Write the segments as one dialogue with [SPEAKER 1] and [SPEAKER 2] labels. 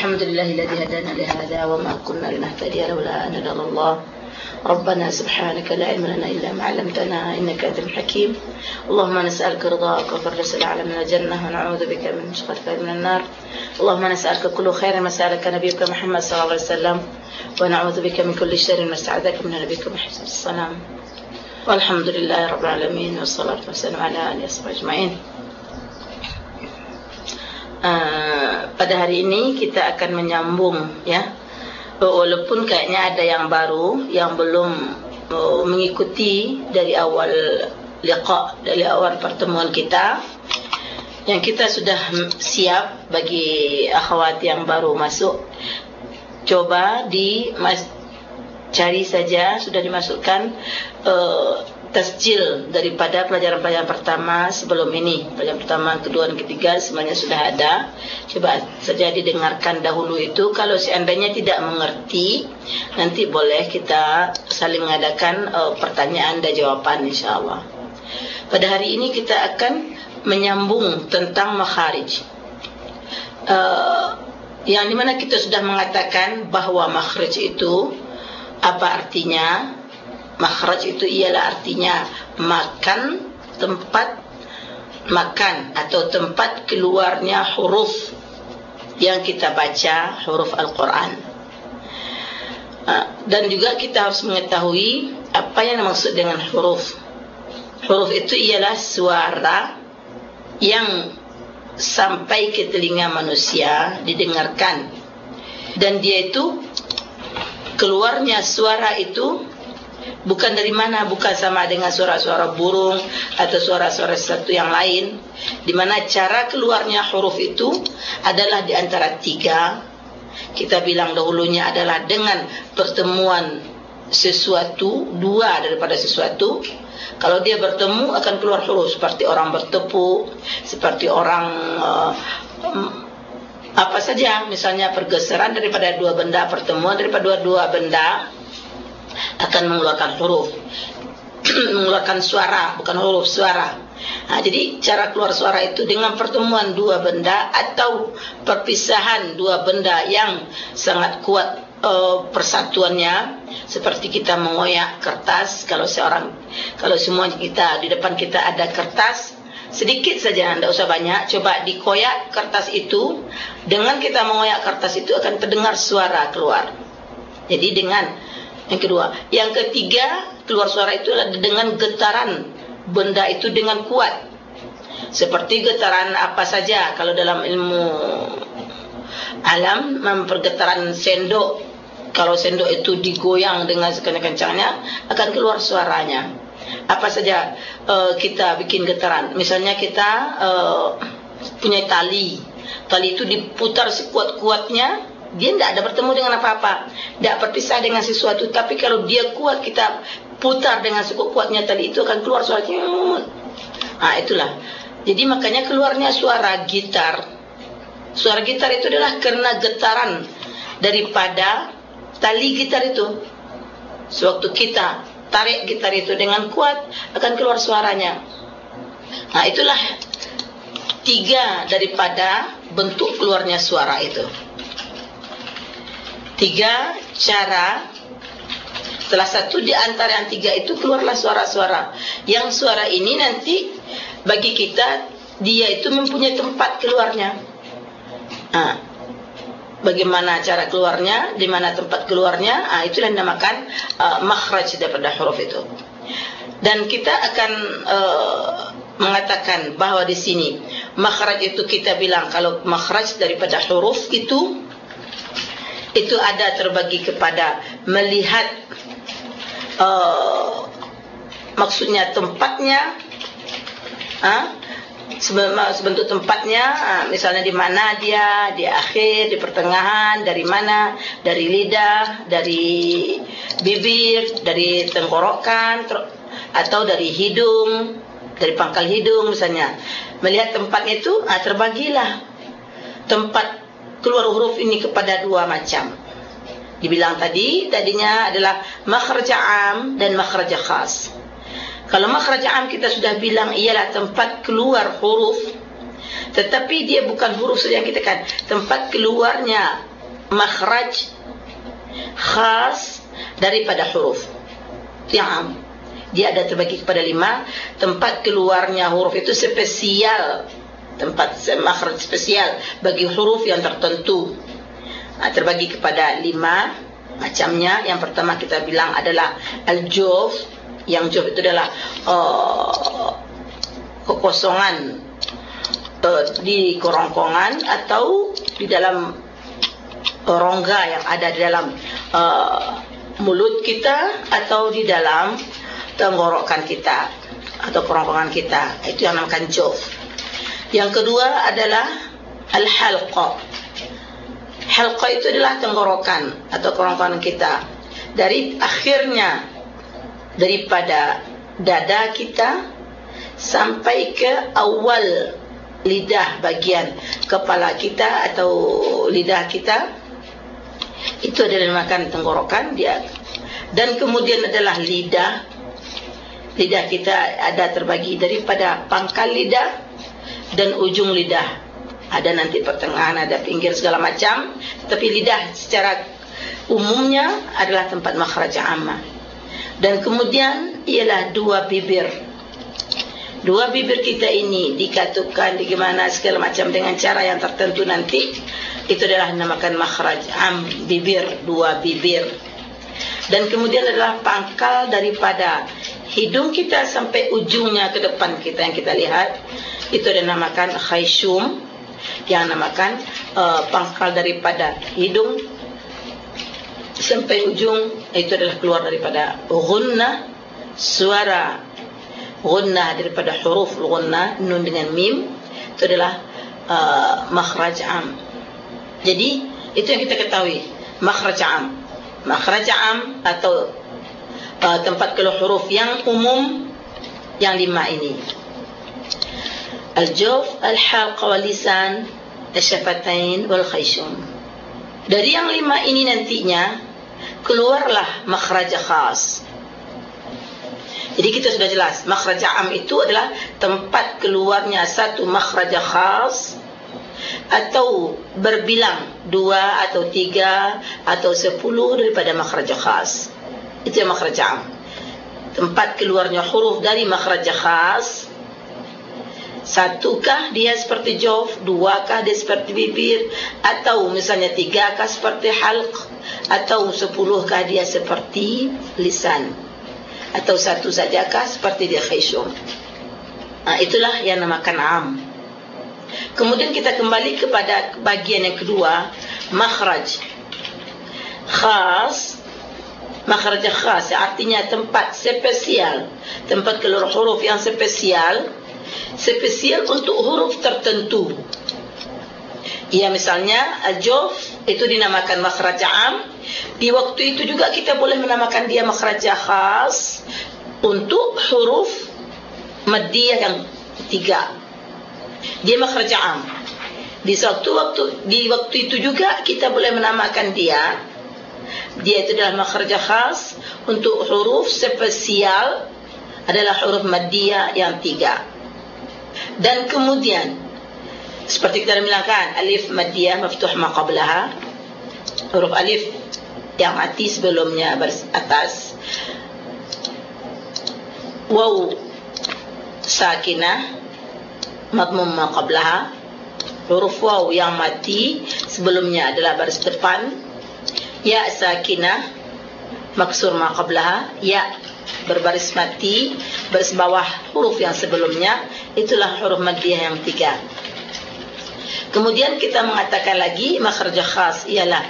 [SPEAKER 1] الحمد لله الذي هدانا لهذا وما كنا لنهتدي لولا أن هدانا الله. ربنا سبحانك لا علم لنا إلا ما علمتنا إنك أنت الحكيم. اللهم نسألك رضاك وفرج الأعلى من الجنة ونعوذ بك من شقتك من النار. اللهم نسألك كل خير ما سألك نبيك محمد صلى الله عليه وسلم. ونعوذ بك من كل شر ما استعاذك من نبيك محمد وسلم. والحمد لله رب العالمين والصلاة والسلام على آله وصحبه أجمعين. Uh, pada hari ini kita akan menyambung ya. Walaupun kayaknya ada yang baru yang belum uh, mengikuti dari awal liqa dari awal pertemuan kita yang kita sudah siap bagi akhwat yang baru masuk. Coba di mas, cari saja sudah dimasukkan uh, tasjil daripada pelajaran-pelajaran pertama sebelum ini. Pelajaran pertama, kedua dan ketiga semuanya sudah ada. Coba saja didengarkan dahulu itu. Kalau seandainya tidak mengerti nanti boleh kita saling mengadakan uh, pertanyaan dan jawapan insyaAllah. Pada hari ini kita akan menyambung tentang makharij. Uh, yang dimana kita sudah mengatakan bahawa makhraj itu apa artinya makhraj itu ialah artinya makan tempat makan atau tempat keluarnya huruf yang kita baca huruf Al-Quran. Ha, dan juga kita harus mengetahui apa yang dimaksud dengan huruf. Huruf itu ialah suara yang sampai ke telinga manusia didengarkan. Dan dia itu keluarnya suara itu bukan dari mana bukan sama dengan suara-suara burung atau suara-suara sesuatu yang lain. Di mana cara keluarnya huruf itu adalah di antara tiga. Kita bilang dahulunya adalah dengan pertemuan sesuatu dua daripada sesuatu. Kalau dia bertemu akan keluar huruf. Seperti orang bertepuk seperti orang uh, apa saja. Misalnya pergeseran daripada dua benda pertemuan daripada dua-dua benda akan mengeluarkan huruf. Mengeluarkan suara bukan huruf suara. Ha, jadi cara keluar suara itu dengan pertemuan dua benda atau perpisahan dua benda yang sangat kuat uh, persatuannya. Seperti kita mengoyak kertas kalau seorang kalau semua kita di depan kita ada kertas sedikit saja tidak usah banyak. Coba dikoyak kertas itu dengan kita mengoyak kertas itu akan terdengar suara keluar. Jadi dengan yang kedua, yang ketiga keluar suara itu adalah dengan getaran benda itu dengan kuat. Seperti getaran apa saja kalau dalam ilmu alam mempergetaran sendok. Kalau sendok itu digoyang dengan sekencang-kencangnya akan keluar suaranya. Apa saja uh, kita bikin getaran. Misalnya kita uh, punya tali. Tali itu diputar sekuat-kuatnya dia tidak ada bertemu dengan apa-apa. Tidak berpisah dengan sesuatu. Tapi kalau dia kuat kita putar dengan cukup kuatnya tadi itu akan keluar suara ah itulah. Jadi makanya keluarnya suara gitar. Suara gitar itu adalah karena getaran daripada tali gitar itu. Sewaktu kita tarik gitar itu dengan kuat akan keluar suaranya. Nah itulah tiga daripada bentuk keluarnya suara itu tiga cara. Salah satu di antara yang tiga itu keluarlah suara-suara. Yang suara ini nanti bagi kita dia itu mempunyai tempat keluarnya. Ah bagaimana cara keluarnya di mana tempat keluarnya ah itu yang dinamakan uh, makhraj daripada huruf itu. Dan kita akan uh, mengatakan bahawa di sini makhraj itu kita bilang kalau makhraj daripada huruf itu itu ada terbagi kepada melihat uh, maksudnya tempatnya uh, sebentuk tempatnya uh, misalnya di mana dia di akhir di pertengahan dari mana dari lidah dari bibir dari tenggorokan atau dari hidung dari pangkal hidung misalnya. Melihat tempatnya itu uh, terbagilah tempat keluar huruf ini kepada dua macam. Dibilang tadi, tadinya adalah makhraj am dan makhraj khas. Kalau makhraj am kita sudah bilang ialah tempat keluar huruf tetapi dia bukan huruf saja yang kita kan tempat keluarnya makhraj khas daripada huruf. Yang dia ada terbagi kepada lima. Tempat keluarnya huruf itu spesial tempat makhraj spesial bagi huruf yang tertentu. Ha, terbagi kepada lima macamnya. Yang pertama kita bilang adalah al-juf yang juf itu adalah uh, kekosongan uh, di kerongkongan atau di dalam rongga yang ada di dalam uh, mulut kita atau di dalam tenggorokan kita atau kerongkongan kita. Itu yang namakan juf yang kedua adalah al-halqa. Halqa itu adalah tenggorokan atau kerongkongan kita. Dari akhirnya daripada dada kita sampai ke awal lidah bagian kepala kita atau lidah kita itu adalah makan tenggorokan dia. Dan kemudian adalah lidah. Lidah kita ada terbagi daripada pangkal lidah dan ujung lidah. Ada nanti pertengahan ada pinggir segala macam. Tapi lidah secara umumnya adalah tempat makhraj amma dan kemudian ialah dua bibir. Dua bibir kita ini dikatukan di mana segala macam dengan cara yang tertentu nanti. Itu adalah namakan makhraj am bibir dua bibir. Dan kemudian adalah pangkal daripada hidung kita sampai ujungnya ke depan kita yang kita lihat itu dinamakan khayshum yang namakan uh, pangkal daripada hidung sampai ujung itu adalah keluar daripada gunna suara gunna daripada huruf gunna nun dengan mim itu adalah uh, makhraj am. Jadi itu yang kita ketahui makhraj am. Makhraj am atau uh, tempat keluar huruf yang umum yang lima ini wal lisan asyafatain wal khayshum dari yang lima ini nantinya keluarlah makhraj khas. Jadi kita sudah jelas makhraj am itu adalah tempat keluarnya satu makhraj khas atau berbilang dua atau tiga atau sepuluh daripada makhraj khas. Itu makhraj am. Tempat keluarnya huruf dari makhraj khas satukah dia seperti jawf duakah dia seperti bibir? Atau misalnya tigakah seperti halq? Atau sepuluhkah dia seperti lisan? Atau satu sajakah seperti dia khayshum? Nah, itulah yang namakan am. Kemudian kita kembali kepada bagian yang kedua makhraj. Khas. Makhraj khas artinya tempat spesial. Tempat keluar huruf yang spesial spesial untuk huruf tertentu. Ya misalnya al-juf itu dinamakan makhraj am. Di waktu itu juga kita boleh menamakan dia makhraj khas untuk huruf maddiyah yang tiga. Dia makhraj am. Di suatu waktu di waktu itu juga kita boleh menamakan dia. Dia itu adalah makhraj khas untuk huruf spesial adalah huruf maddiyah yang tiga dan kemudian seperti kita bilangkan alif maddiyah maftuh ma qablaha huruf alif yang mati sebelumnya atas. Waw sakinah madmum ma qablaha. Huruf waw yang mati sebelumnya adalah baris depan. Ya sakinah maksur ma qablaha. Ya berbaris mati baris bawah huruf yang sebelumnya itulah huruf maddiyah yang tiga kemudian kita mengatakan lagi makhraj khas ialah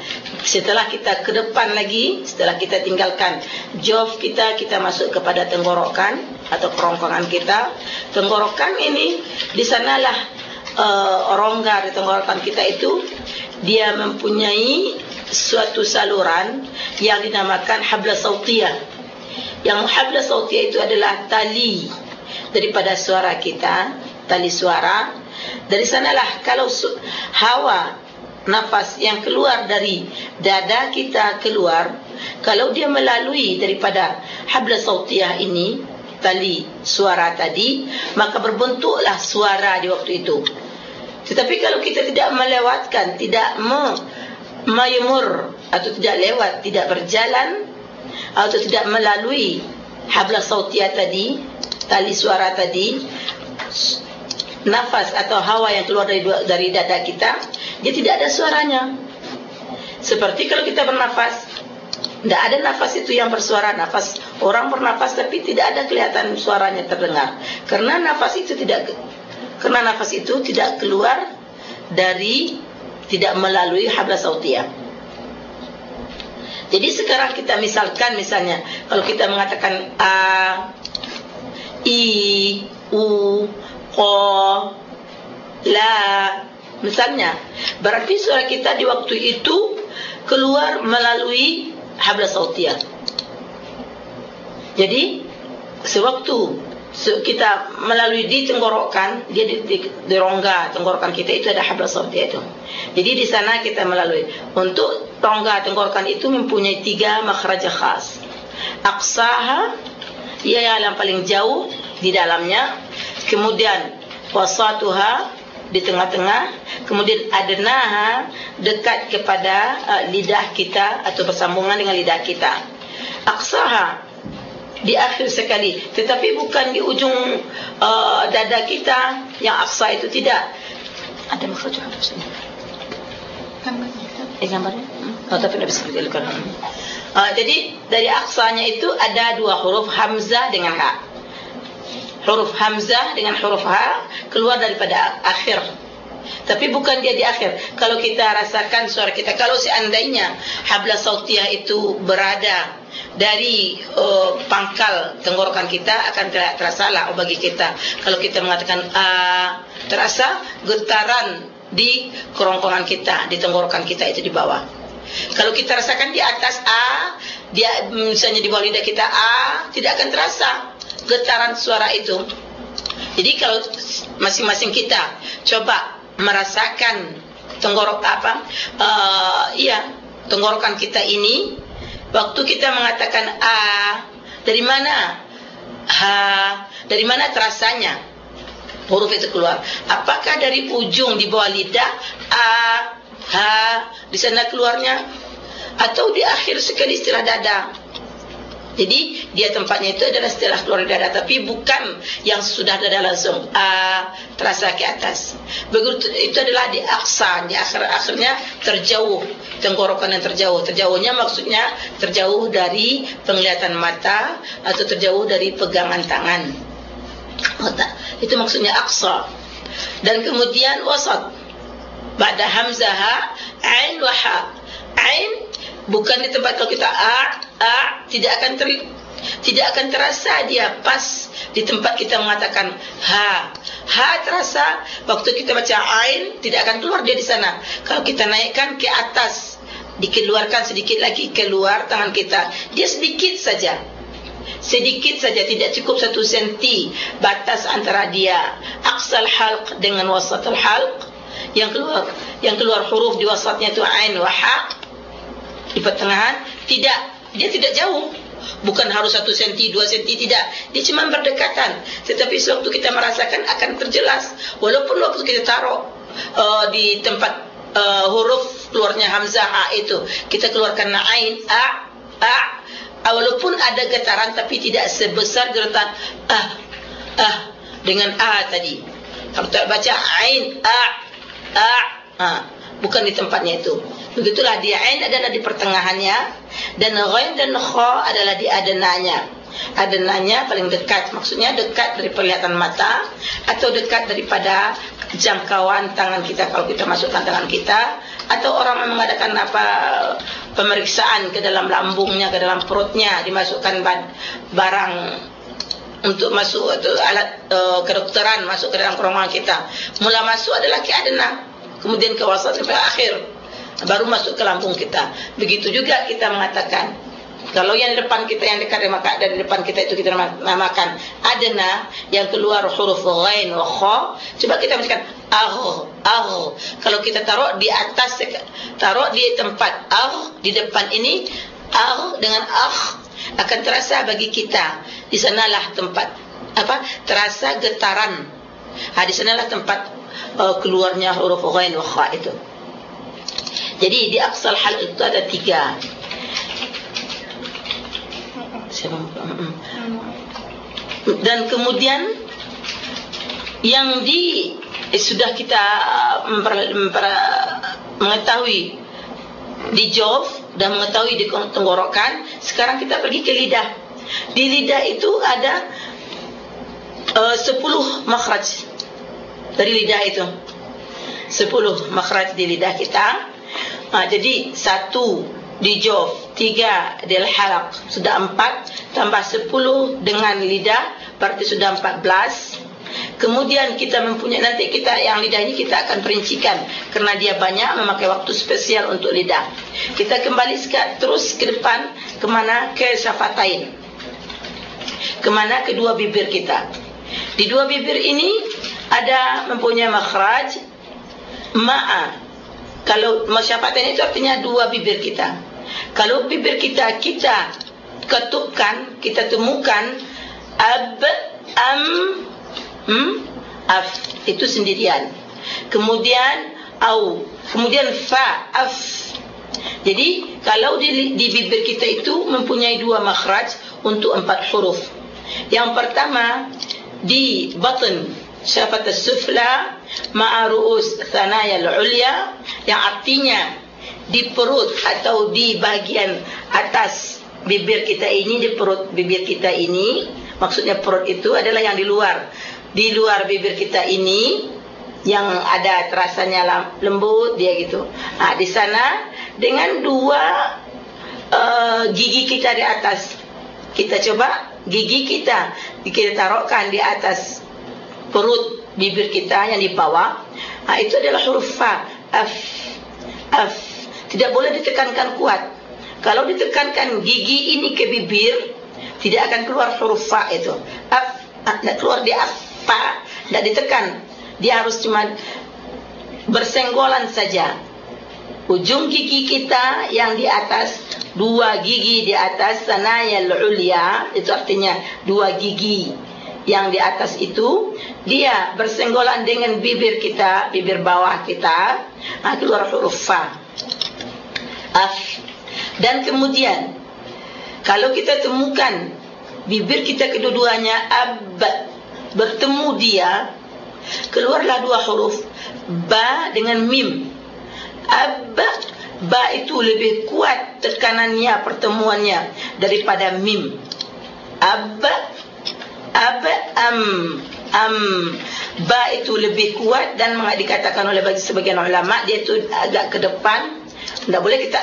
[SPEAKER 1] setelah kita ke depan lagi setelah kita tinggalkan jawf kita kita masuk kepada tenggorokan atau kerongkongan kita tenggorokan ini di sanalah uh, rongga di tenggorokan kita itu dia mempunyai suatu saluran yang dinamakan habla sautiyah. Yang habla sautiyah itu adalah tali daripada suara kita, tali suara. Dari sanalah kalau hawa nafas yang keluar dari dada kita keluar, kalau dia melalui daripada habla sautiyah ini, tali suara tadi, maka berbentuklah suara di waktu itu. tetapi kalau kita tidak melewatkan tidak mayumur atau tidak lewat tidak berjalan atau tidak melalui habla sautiyah tadi tali suara tadi nafas atau hawa yang keluar dari dari dada kita dia tidak ada suaranya. Seperti kalau kita bernafas tidak ada nafas itu yang bersuara. Nafas orang bernafas tapi tidak ada kelihatan suaranya terdengar. Karena nafas itu tidak karena nafas itu tidak keluar dari tidak melalui habla sautiyah jadi sekarang kita misalkan misalnya kalau kita mengatakan a i u qa la misalnya berarti suara kita di waktu itu keluar melalui habla sautiyah. Jadi sewaktu kita melalui di tenggorokan dia di, di, di rongga tenggorokan kita itu ada habla sautiyah itu. Jadi di sana kita melalui untuk rongga tenggorokan itu mempunyai tiga makhraj khas. Aqsaha ia yang paling jauh di dalamnya. Kemudian wasatuha di tengah-tengah kemudian adnaha dekat kepada uh, lidah kita atau bersambungan dengan lidah kita aqsaha di akhir sekali. Tetapi bukan di ujung uh, dada kita yang aqsa itu tidak. Ada makhraj apa sini? Gambarnya eh gambarnya hmm. oh tapi bisa dilihat uh, jadi dari aqsanya itu ada dua huruf hamzah dengan ha. Huruf hamzah dengan huruf ha keluar daripada akhir tapi bukan dia di akhir. Kalau kita rasakan suara kita kalau seandainya habla sautiyah itu berada dari uh, pangkal tenggorokan kita akan terasa lah bagi kita. Kalau kita mengatakan a terasa getaran di kerongkongan kita di tenggorokan kita itu di bawah. Kalau kita rasakan di atas a dia misalnya di bawah lidah kita a tidak akan terasa getaran suara itu. Jadi kalau masing-masing kita coba merasakan tenggorok apa? Uh, iya, tenggorokan kita ini waktu kita mengatakan a dari mana? Ha, dari mana terasanya? Huruf itu keluar. Apakah dari ujung di bawah lidah a ha di sana keluarnya atau di akhir sekali setelah dada? Jadi dia tempatnya itu adalah setelah keluar dada tapi bukan yang sudah dada langsung uh, terasa ke atas. Begitu itu adalah di aksa, di akhir akhirnya terjauh tenggorokan yang terjauh. Terjauhnya maksudnya terjauh dari penglihatan mata atau terjauh dari pegangan tangan. Mata. Itu maksudnya aksa. Dan kemudian wasat. Ba'da hamzah ain wa ha. Ain bukan di tempat kalau kita a a tidak akan ter, tidak akan terasa dia pas di tempat kita mengatakan ha. Ha terasa waktu kita baca ain tidak akan keluar dia di sana. Kalau kita naikkan ke atas dikeluarkan sedikit lagi keluar tangan kita. Dia sedikit saja. Sedikit saja tidak cukup satu senti batas antara dia. Aqsal halq dengan wasatul halq. Yang keluar yang keluar huruf di wasatnya itu ain wa ha. Di pertengahan tidak dia tidak jauh. Bukan harus satu senti dua senti tidak. Dia cuma berdekatan. Tetapi sewaktu kita merasakan akan terjelas. Walaupun waktu kita taruh uh, di tempat uh, huruf keluarnya hamzah a itu kita keluarkan ain a a. Walaupun ada getaran tapi tidak sebesar getaran ah ah dengan a tadi. Kalau tak baca ain a a ha, bukan di tempatnya itu. Begitulah dia ain adalah di pertengahannya. Dan ghain dan kha adalah di adenanya. Adenanya paling dekat, maksudnya dekat dari penglihatan mata atau dekat daripada jangkauan tangan kita kalau kita masukkan tangan kita. Atau orang mengadakan apa pemeriksaan ke dalam lambungnya ke dalam perutnya dimasukkan barang untuk masuk atau alat uh, kedokteran masuk ke dalam kerongkongan kita. Mula masuk adalah ke adena, kemudian ke wasat sampai akhir. Baru masuk ke lambung kita. Begitu juga kita mengatakan kalau yang di depan kita yang dekat dengan maka dari depan kita itu kita namakan adna yang keluar huruf ghain wa kha. Coba kita bacakan ah ah kalau kita taruh di atas taruh di tempat ah di depan ini ah dengan ah akan terasa bagi kita. Di sanalah tempat apa terasa getaran. Ha di sanalah tempat uh, keluarnya huruf ghain wa kha itu. Jadi di aqsal hal itu ada tiga. Dan kemudian yang di eh, sudah kita memper, memper, mengetahui di jaw dan mengetahui di tenggorokan sekarang kita pergi ke lidah. Di lidah itu ada uh, 10 makhraj dari lidah itu. 10 makhraj di lidah kita. Uh, jadi satu di jaw tiga di halak sudah empat tambah sepuluh dengan lidah berarti sudah empat belas. Kemudian kita mempunyai nanti kita yang lidah ini kita akan perincikan. Karena dia banyak memakai waktu spesial untuk lidah. Kita kembali terus ke depan kemana ke syafatain kemana kedua bibir kita. Di dua bibir ini ada mempunyai makhraj ma'a kalau syafatain itu artinya dua bibir kita kalau bibir kita kita ketupkan, kita temukan ab am hmm af itu sendirian. Kemudian au, kemudian fa af. Jadi kalau di, di bibir kita itu mempunyai dua makhraj untuk empat huruf. Yang pertama di batn syafat as-sufla ma'a ru'us thanaya al-ulya yang artinya di perut atau di bagian atas bibir kita ini di perut bibir kita ini maksudnya perut itu adalah yang di luar di luar bibir kita ini yang ada terasanya lembut dia gitu. Nah di sana dengan dua uh, gigi kita di atas. Kita coba gigi kita kita taruhkan di atas perut bibir kita yang di bawah nah itu adalah huruf fa f f tidak boleh ditekankan kuat. Kalau ditekankan gigi ini ke bibir, tidak akan keluar huruf fa itu. Af, tidak keluar di fa, tidak ditekan. Dia harus cuma bersenggolan saja. Ujung gigi kita yang di atas, dua gigi di atas sana yang ulia, itu artinya dua gigi yang di atas itu dia bersenggolan dengan bibir kita, bibir bawah kita, nah, keluar huruf fa af. Dan kemudian kalau kita temukan bibir kita kedua-duanya ab bertemu dia keluarlah dua huruf ba dengan mim. Ab ba itu lebih kuat tekanannya pertemuannya daripada mim. Ab ab am am ba itu lebih kuat dan dikatakan oleh bagi sebagian ulama dia itu agak ke depan. Tidak boleh kita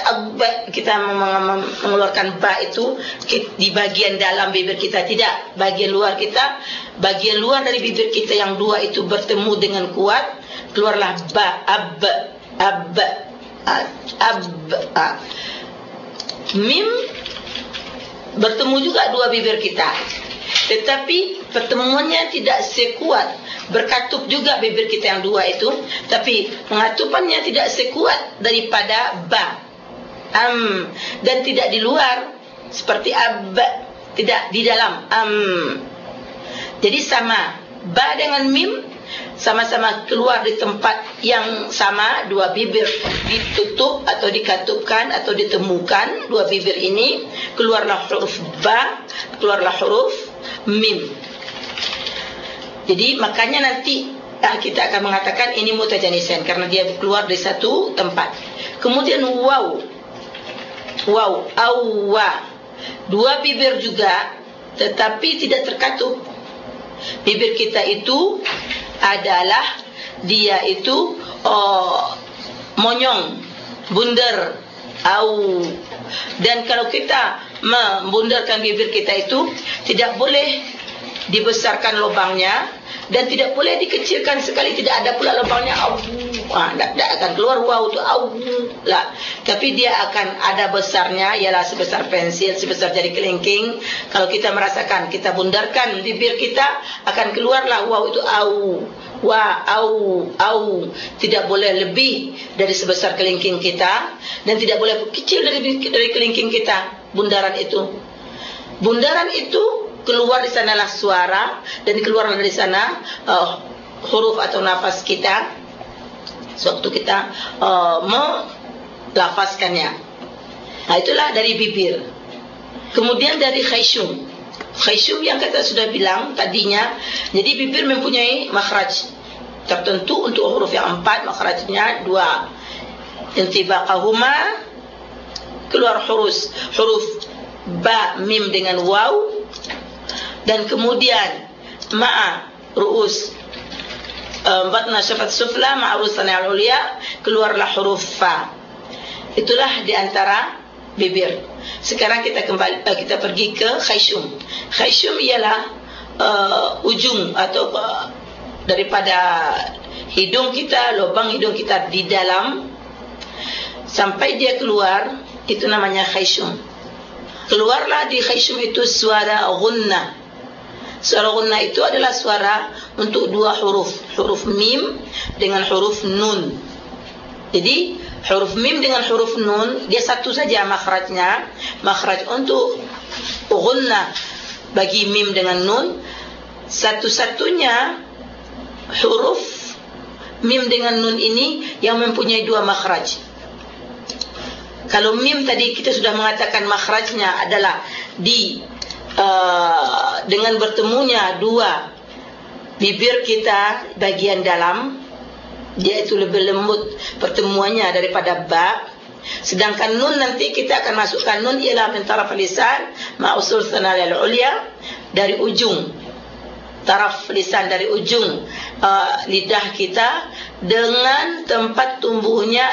[SPEAKER 1] kita mengeluarkan ba itu di bagian dalam bibir kita. Tidak. Bagian luar kita bagian luar dari bibir kita yang dua itu bertemu dengan kuat keluarlah ba ab ab ab mim bertemu juga dua bibir kita tetapi pertemuannya tidak sekuat. Berkatup juga bibir kita yang dua itu. Tapi pengatupannya tidak sekuat daripada ba. Am. Dan tidak di luar seperti ab tidak di dalam am. Jadi sama. Ba dengan mim sama-sama keluar di tempat yang sama dua bibir. Ditutup atau dikatupkan atau ditemukan dua bibir ini. Keluarlah huruf ba keluarlah huruf mim jadi makanya nanti ah, kita akan mengatakan ini mutajanisan karena dia keluar dari satu tempat. Kemudian waw. Waw, awwa. Dua bibir juga tetapi tidak terkatup. Bibir kita itu adalah dia itu oh, monyong, bundar, au. Dan kalau kita membundarkan bibir kita itu tidak boleh dibesarkan lubangnya dan tidak boleh dikecilkan sekali. Tidak ada pula lubangnya. Ah tidak, akan keluar wow tu au lah. Tapi dia akan ada besarnya. Ialah sebesar pensil sebesar jari kelingking. Kalau kita merasakan kita bundarkan bibir kita akan keluarlah wow itu au. Wa au au. Tidak boleh lebih dari sebesar kelingking kita. Dan tidak boleh kecil dari dari kelingking kita. Bundaran itu. Bundaran itu keluar di sanalah suara dan keluar dari sana uh, huruf atau nafas kita sewaktu kita uh, melafazkannya. Nah itulah dari bibir. Kemudian dari khayshum. Khayshum yang kita sudah bilang tadinya, jadi bibir mempunyai makhraj tertentu untuk huruf yang empat makhrajnya dua. Intibaqahuma keluar huruf huruf ba mim dengan waw dan kemudian ma'a ru'us um, batna syafat sufla ma'a rusan al-ulia keluarlah huruf fa. Itulah di antara bibir. Sekarang kita kembali uh, kita pergi ke khayshum khayshum ialah uh, ujung atau uh, daripada hidung kita lubang hidung kita di dalam. Sampai dia keluar itu namanya khayshum keluarlah di khayshum itu suara gunna suara gunna itu adalah suara untuk dua huruf. Huruf mim dengan huruf nun. Jadi huruf mim dengan huruf nun dia satu saja makhrajnya. Makhraj untuk gunna bagi mim dengan nun. Satu-satunya huruf mim dengan nun ini yang mempunyai dua makhraj. Kalau mim tadi kita sudah mengatakan makhrajnya adalah di uh, dengan bertemunya dua bibir kita bagian dalam dia itu lebih lembut pertemuannya daripada ba sedangkan nun nanti kita akan masukkan nun ialah min taraf lisan ma usul sanal al ulya dari ujung. Taraf lisan dari ujung uh, lidah kita dengan tempat tumbuhnya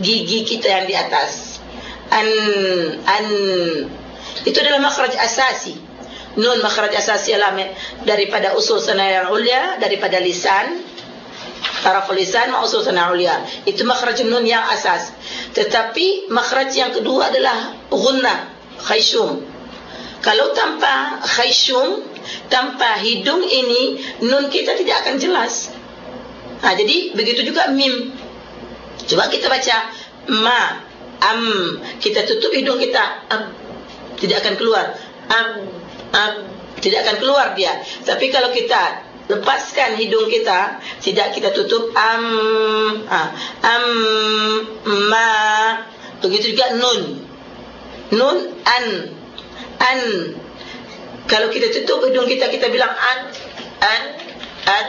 [SPEAKER 1] gigi kita yang di atas. An an itu adalah makhraj asasi. Nun makhraj asasi adalah daripada usul sanaya ulya daripada lisan taraf lisan ma usul sanaya ulya itu makhraj nun yang asas. Tetapi makhraj yang kedua adalah gunna khayshum kalau tanpa khayshum tanpa hidung ini nun kita tidak akan jelas. Ha, jadi begitu juga mim. Coba kita baca ma am. Kita tutup hidung kita am tidak akan keluar. Am am. Tidak akan keluar dia. Tapi kalau kita lepaskan hidung kita tidak kita tutup am ha, am ma. Begitu juga nun. Nun an. An. Kalau kita tutup hidung kita kita bilang an an an.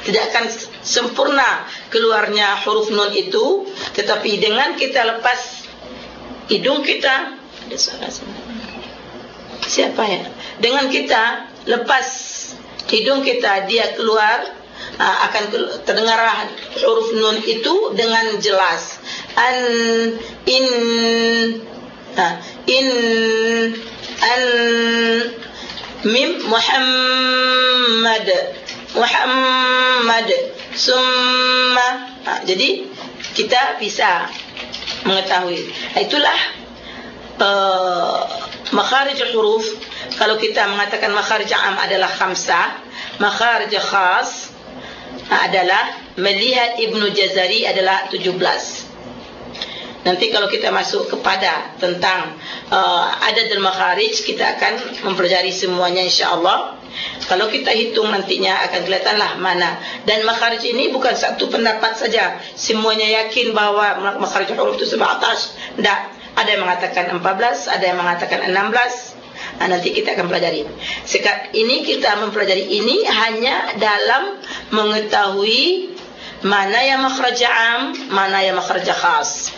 [SPEAKER 1] Tidak akan sempurna keluarnya huruf nun itu. Tetapi dengan kita lepas hidung kita ada suara siapa ya dengan kita lepas hidung kita dia keluar akan terdengar huruf nun itu dengan jelas. An in in an mim muhammad. Muhammad. Summa. Jadi kita bisa mengetahui. Itulah uh, makharij huruf. Kalau kita mengatakan makharij am adalah khamsa, makharij khas adalah melihat Ibnu Jazari adalah 17. Nanti kalau kita masuk kepada tentang uh, adad al-makharij, kita akan mempelajari semuanya insya-Allah. Kalau kita hitung nantinya akan kelihatanlah mana. Dan makharij ini bukan satu pendapat saja. Semuanya yakin bahawa makharij huruf itu sebatas. Tidak. Ada yang mengatakan 14, ada yang mengatakan 16. Nah, nanti kita akan pelajari. Sekarang ini kita mempelajari ini hanya dalam mengetahui mana yang makhraj am, mana yang makhraj khas.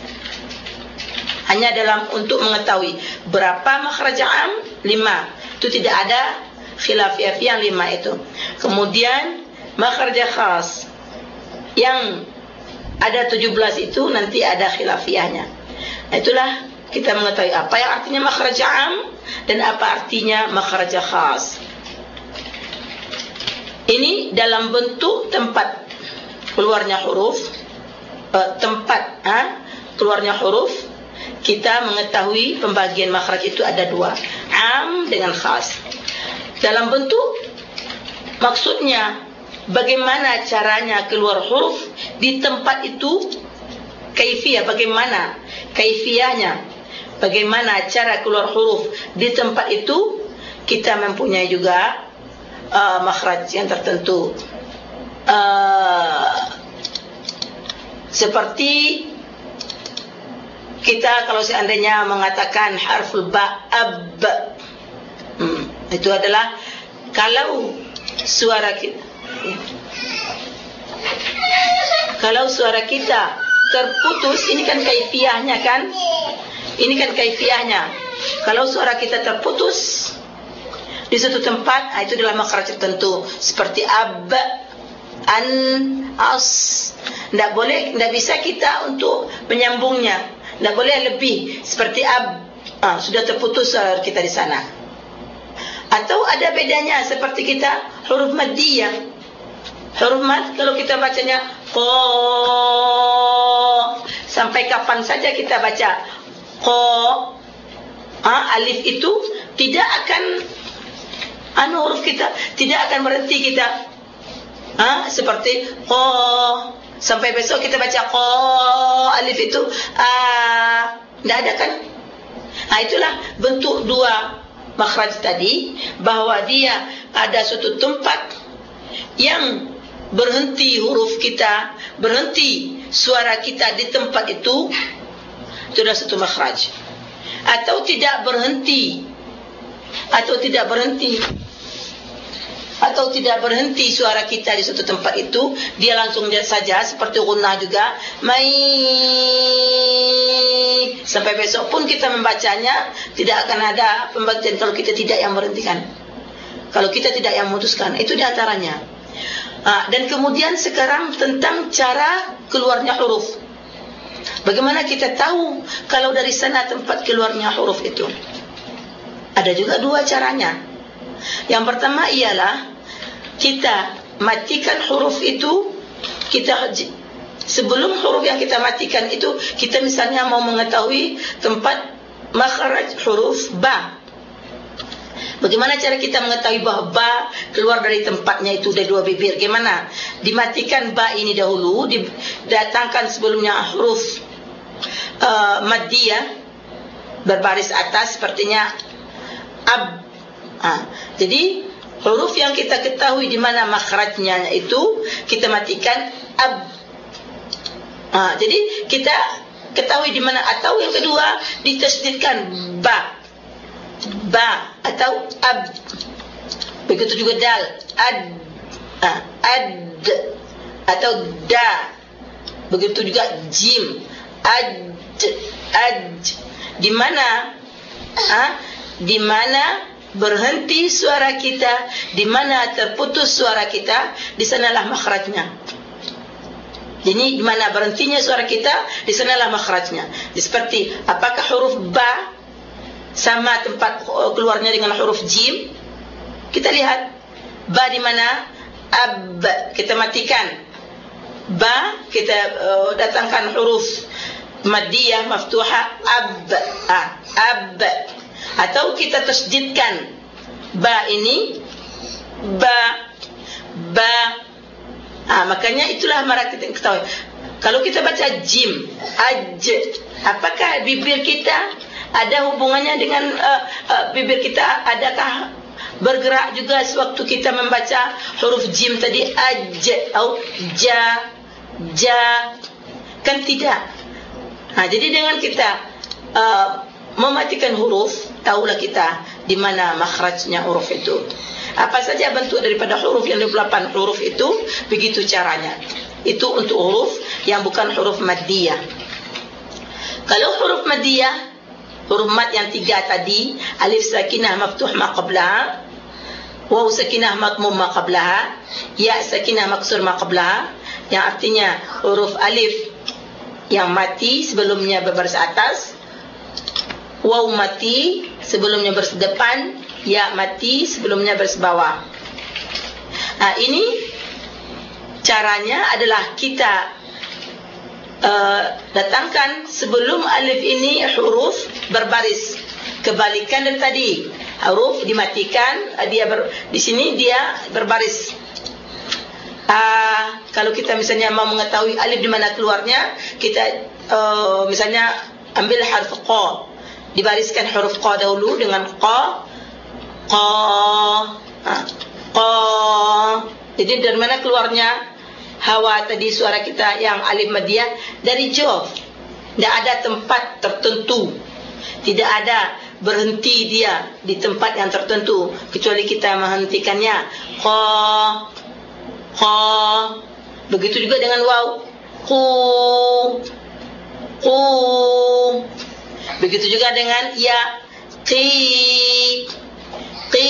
[SPEAKER 1] Hanya dalam untuk mengetahui berapa makhraj am? 5. Itu tidak ada khilafiyah yang lima itu. Kemudian makhraj khas yang ada 17 itu nanti ada khilafiyahnya. Itulah kita mengetahui apa yang artinya makhraj am dan apa artinya makhraj khas. Ini dalam bentuk tempat keluarnya huruf uh, tempat ha? keluarnya huruf kita mengetahui pembagian makhraj itu ada dua am dengan khas dalam bentuk maksudnya bagaimana caranya keluar huruf di tempat itu kaifiyah bagaimana kaifiyahnya bagaimana cara keluar huruf di tempat itu kita mempunyai juga uh, makhraj yang tertentu. Uh, seperti kita kalau seandainya mengatakan harful ba ab. Hmm, itu adalah kalau suara kita kalau suara kita terputus ini kan kaifiahnya kan ini kan kaifiahnya. Kalau suara kita terputus di suatu tempat ah, itu adalah makhraj tertentu. Seperti ab an as. Tidak boleh tidak bisa kita untuk menyambungnya. Tidak boleh lebih. Seperti ab ah, sudah terputus suara kita di sana. Atau ada bedanya seperti kita huruf maddiyah huruf mad kalau kita bacanya qa sampai kapan saja kita baca qa ah alif itu tidak akan anu huruf kita tidak akan berhenti kita. Ah seperti qa sampai besok kita baca qa alif itu ah tidak ada kan? Ah itulah bentuk dua makhraj tadi bahwa dia ada suatu tempat yang berhenti huruf kita, berhenti suara kita di tempat itu, itu adalah satu makhraj. Atau tidak berhenti, atau tidak berhenti, atau tidak berhenti suara kita di satu tempat itu, dia langsung saja seperti gunnah juga, mai sampai besok pun kita membacanya tidak akan ada pembacaan kalau kita tidak yang berhentikan. Kalau kita tidak yang memutuskan, itu di antaranya. Ha, dan kemudian sekarang tentang cara keluarnya huruf. Bagaimana kita tahu kalau dari sana tempat keluarnya huruf itu? Ada juga dua caranya. Yang pertama ialah kita matikan huruf itu kita sebelum huruf yang kita matikan itu kita misalnya mau mengetahui tempat makhraj huruf ba Bagaimana cara kita mengetahui bahawa ba keluar dari tempatnya itu dari dua bibir? Bagaimana? Dimatikan ba ini dahulu, didatangkan sebelumnya huruf uh, maddiyah berbaris atas sepertinya ab. Ha. Jadi huruf yang kita ketahui di mana makhrajnya itu kita matikan ab. Ha. Jadi kita ketahui di mana atau yang kedua ditasydidkan ba ba atau ab. Begitu juga dal. Ad. Ah, ad. Atau da. Begitu juga jim. Ad. Ad. Di mana? Ah di mana berhenti suara kita? Di mana terputus suara kita? Di sanalah makhrajnya. Jadi di mana berhentinya suara kita di sanalah makhrajnya. Seperti apakah huruf ba sama tempat uh, keluarnya dengan huruf jim. Kita lihat ba di mana ab kita matikan. Ba kita uh, datangkan huruf maddiyah maftuha ab ah, ab. Atau kita tasdidkan ba ini ba ba ah makanya itulah marah kita ketahui. Kalau kita baca jim aj apakah bibir kita ada hubungannya dengan uh, uh, bibir kita. Adakah bergerak juga sewaktu kita membaca huruf jim tadi? Aj atau ja ja. Kan tidak? Ha, jadi dengan kita uh, mematikan huruf tahulah kita di mana makhrajnya huruf itu. Apa saja bentuk daripada huruf yang 28 huruf itu begitu caranya. Itu untuk huruf yang bukan huruf maddiyah. Kalau huruf maddiyah huruf mat yang tiga tadi alif sakinah maftuh ma qablaha waw sakinah matmum ma qablaha ya sakinah maksur ma qablaha yang artinya huruf alif yang mati sebelumnya berbaris atas waw mati sebelumnya baris depan ya mati sebelumnya baris bawah. Nah ini caranya adalah kita uh, datangkan sebelum alif ini huruf berbaris. Kebalikan dari tadi. Huruf dimatikan uh, dia ber, di sini dia berbaris. Uh, kalau kita misalnya mau mengetahui alif di mana keluarnya kita uh, misalnya ambil huruf qa. Dibariskan huruf qa dahulu dengan qa. Qa. Uh, qa. Jadi dari mana keluarnya hawa tadi suara kita yang alif madiyah dari jof tidak ada tempat tertentu. Tidak ada berhenti dia di tempat yang tertentu. Kecuali kita menghentikannya. Kha kha. Begitu juga dengan waw. Qu qu begitu juga dengan ya. Qi qi.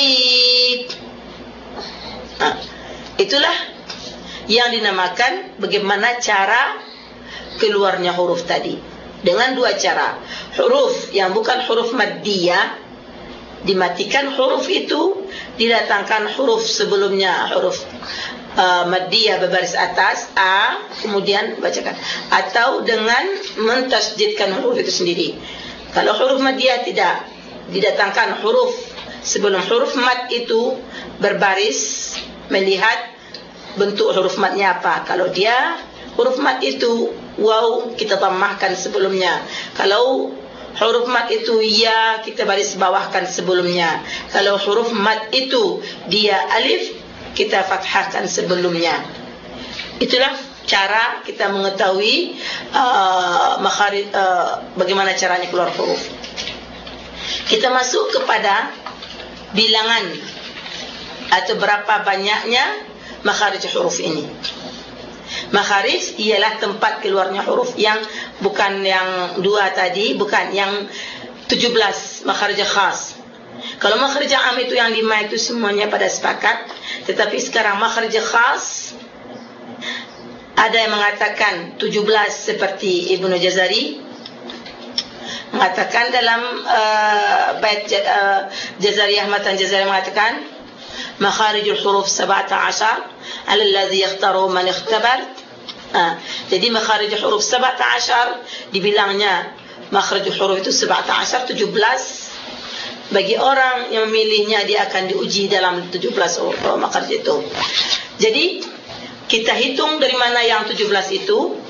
[SPEAKER 1] Nah, itulah yang dinamakan bagaimana cara keluarnya huruf tadi. Dengan dua cara. Huruf yang bukan huruf maddiyah dimatikan huruf itu didatangkan huruf sebelumnya huruf uh, maddiyah berbaris atas a kemudian bacakan. Atau dengan mentasdidkan huruf itu sendiri. Kalau huruf maddiyah tidak didatangkan huruf sebelum huruf mad itu berbaris melihat bentuk huruf madnya apa. Kalau dia huruf mad itu waw kita tambahkan sebelumnya. Kalau huruf mad itu ya kita baris bawahkan sebelumnya. Kalau huruf mad itu dia alif kita fathahkan sebelumnya. Itulah cara kita mengetahui uh, makharij uh, bagaimana caranya keluar huruf. Kita masuk kepada bilangan atau berapa banyaknya makharij huruf ini. Makharij ialah tempat keluarnya huruf yang bukan yang dua tadi bukan yang 17 makharij khas. Kalau makharij am itu yang lima itu semuanya pada sepakat. Tetapi sekarang makharij khas ada yang mengatakan 17 seperti Ibnu Jazari. Mengatakan dalam uh, bait uh, Jazariyah Matan Jazari mengatakan مخارج الحروف 17 على الذي يختاره من اختبر jadi مخارج الحروف 17 dibilangnya مخارج الحروف itu 17 17 bagi orang yang memilihnya dia akan diuji dalam 17 oh, makar itu. Jadi kita hitung dari mana yang 17 itu.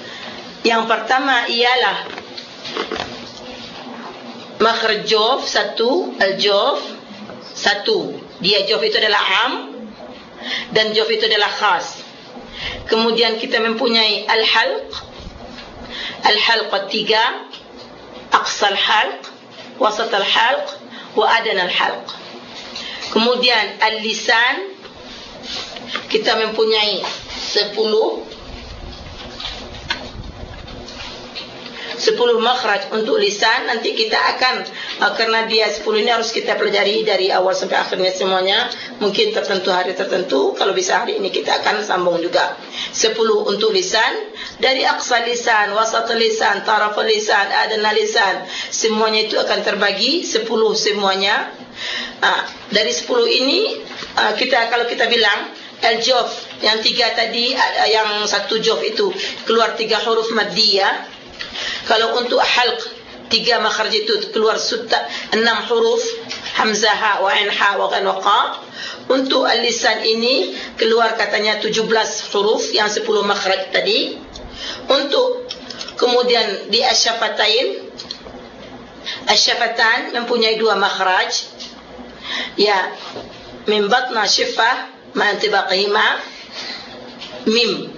[SPEAKER 1] Yang pertama ialah مخرج جوف 1 الجوف 1 dia jawf itu adalah am dan jawf itu adalah khas. Kemudian kita mempunyai al-halq. Al-halq tiga, aqsa al-halq, wasat al-halq, wa adana al-halq. Kemudian al-lisan kita mempunyai sepuluh sepuluh makhraj untuk lisan nanti kita akan karena dia sepuluh ini harus kita pelajari dari awal sampai akhirnya semuanya. Mungkin tertentu hari tertentu kalau bisa hari ini kita akan sambung juga. Sepuluh untuk lisan. Dari aqsa lisan wasat lisan taraf lisan adna lisan. Semuanya itu akan terbagi. Sepuluh semuanya. Uh, dari sepuluh ini uh, kita kalau kita bilang al-jawf yang tiga tadi uh, yang satu jawf itu keluar tiga huruf maddiyah kalau untuk halq tiga makhraj itu keluar sutta enam huruf hamzah ha wa ain ha wa ghan wa qa. Untuk al-lisan ini keluar katanya 17 huruf yang 10 makhraj tadi. Untuk kemudian di asyafatain asyafatan mempunyai dua makhraj. Ya min batna syifah ma antibaqihima mim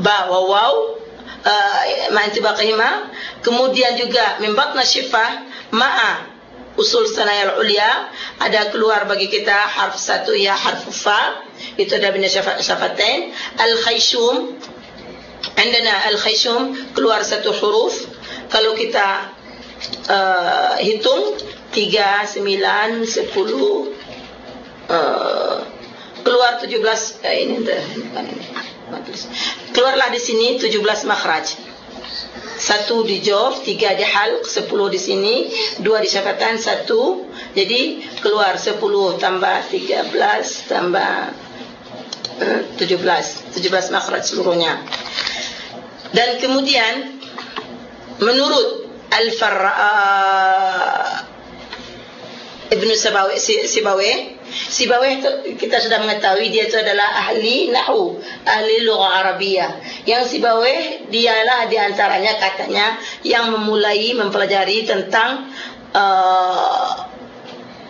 [SPEAKER 1] ba wa waw Uh, ma intibaqihima kemudian juga mimbatna syifah ma'a usul sanayal ulia ada keluar bagi kita harf satu ya harf fa itu ada bina syafatain al khayshum عندنا al khayshum keluar satu huruf kalau kita uh, hitung 3 9 10 uh, keluar 17 eh, ini bukan ini keluarlah di sini 17 makhraj. Satu di jawf tiga di halq sepuluh di sini dua di syafatan satu. Jadi keluar sepuluh tambah tiga belas tambah eh, tujuh belas. tujuh belas makhraj seluruhnya. Dan kemudian menurut al-farra ibnu sabawi sibawi Sibawih itu kita sudah mengetahui dia itu adalah ahli nahu, ahli lughah Arabiyah. Yang Sibawih dialah di antaranya katanya yang memulai mempelajari tentang uh,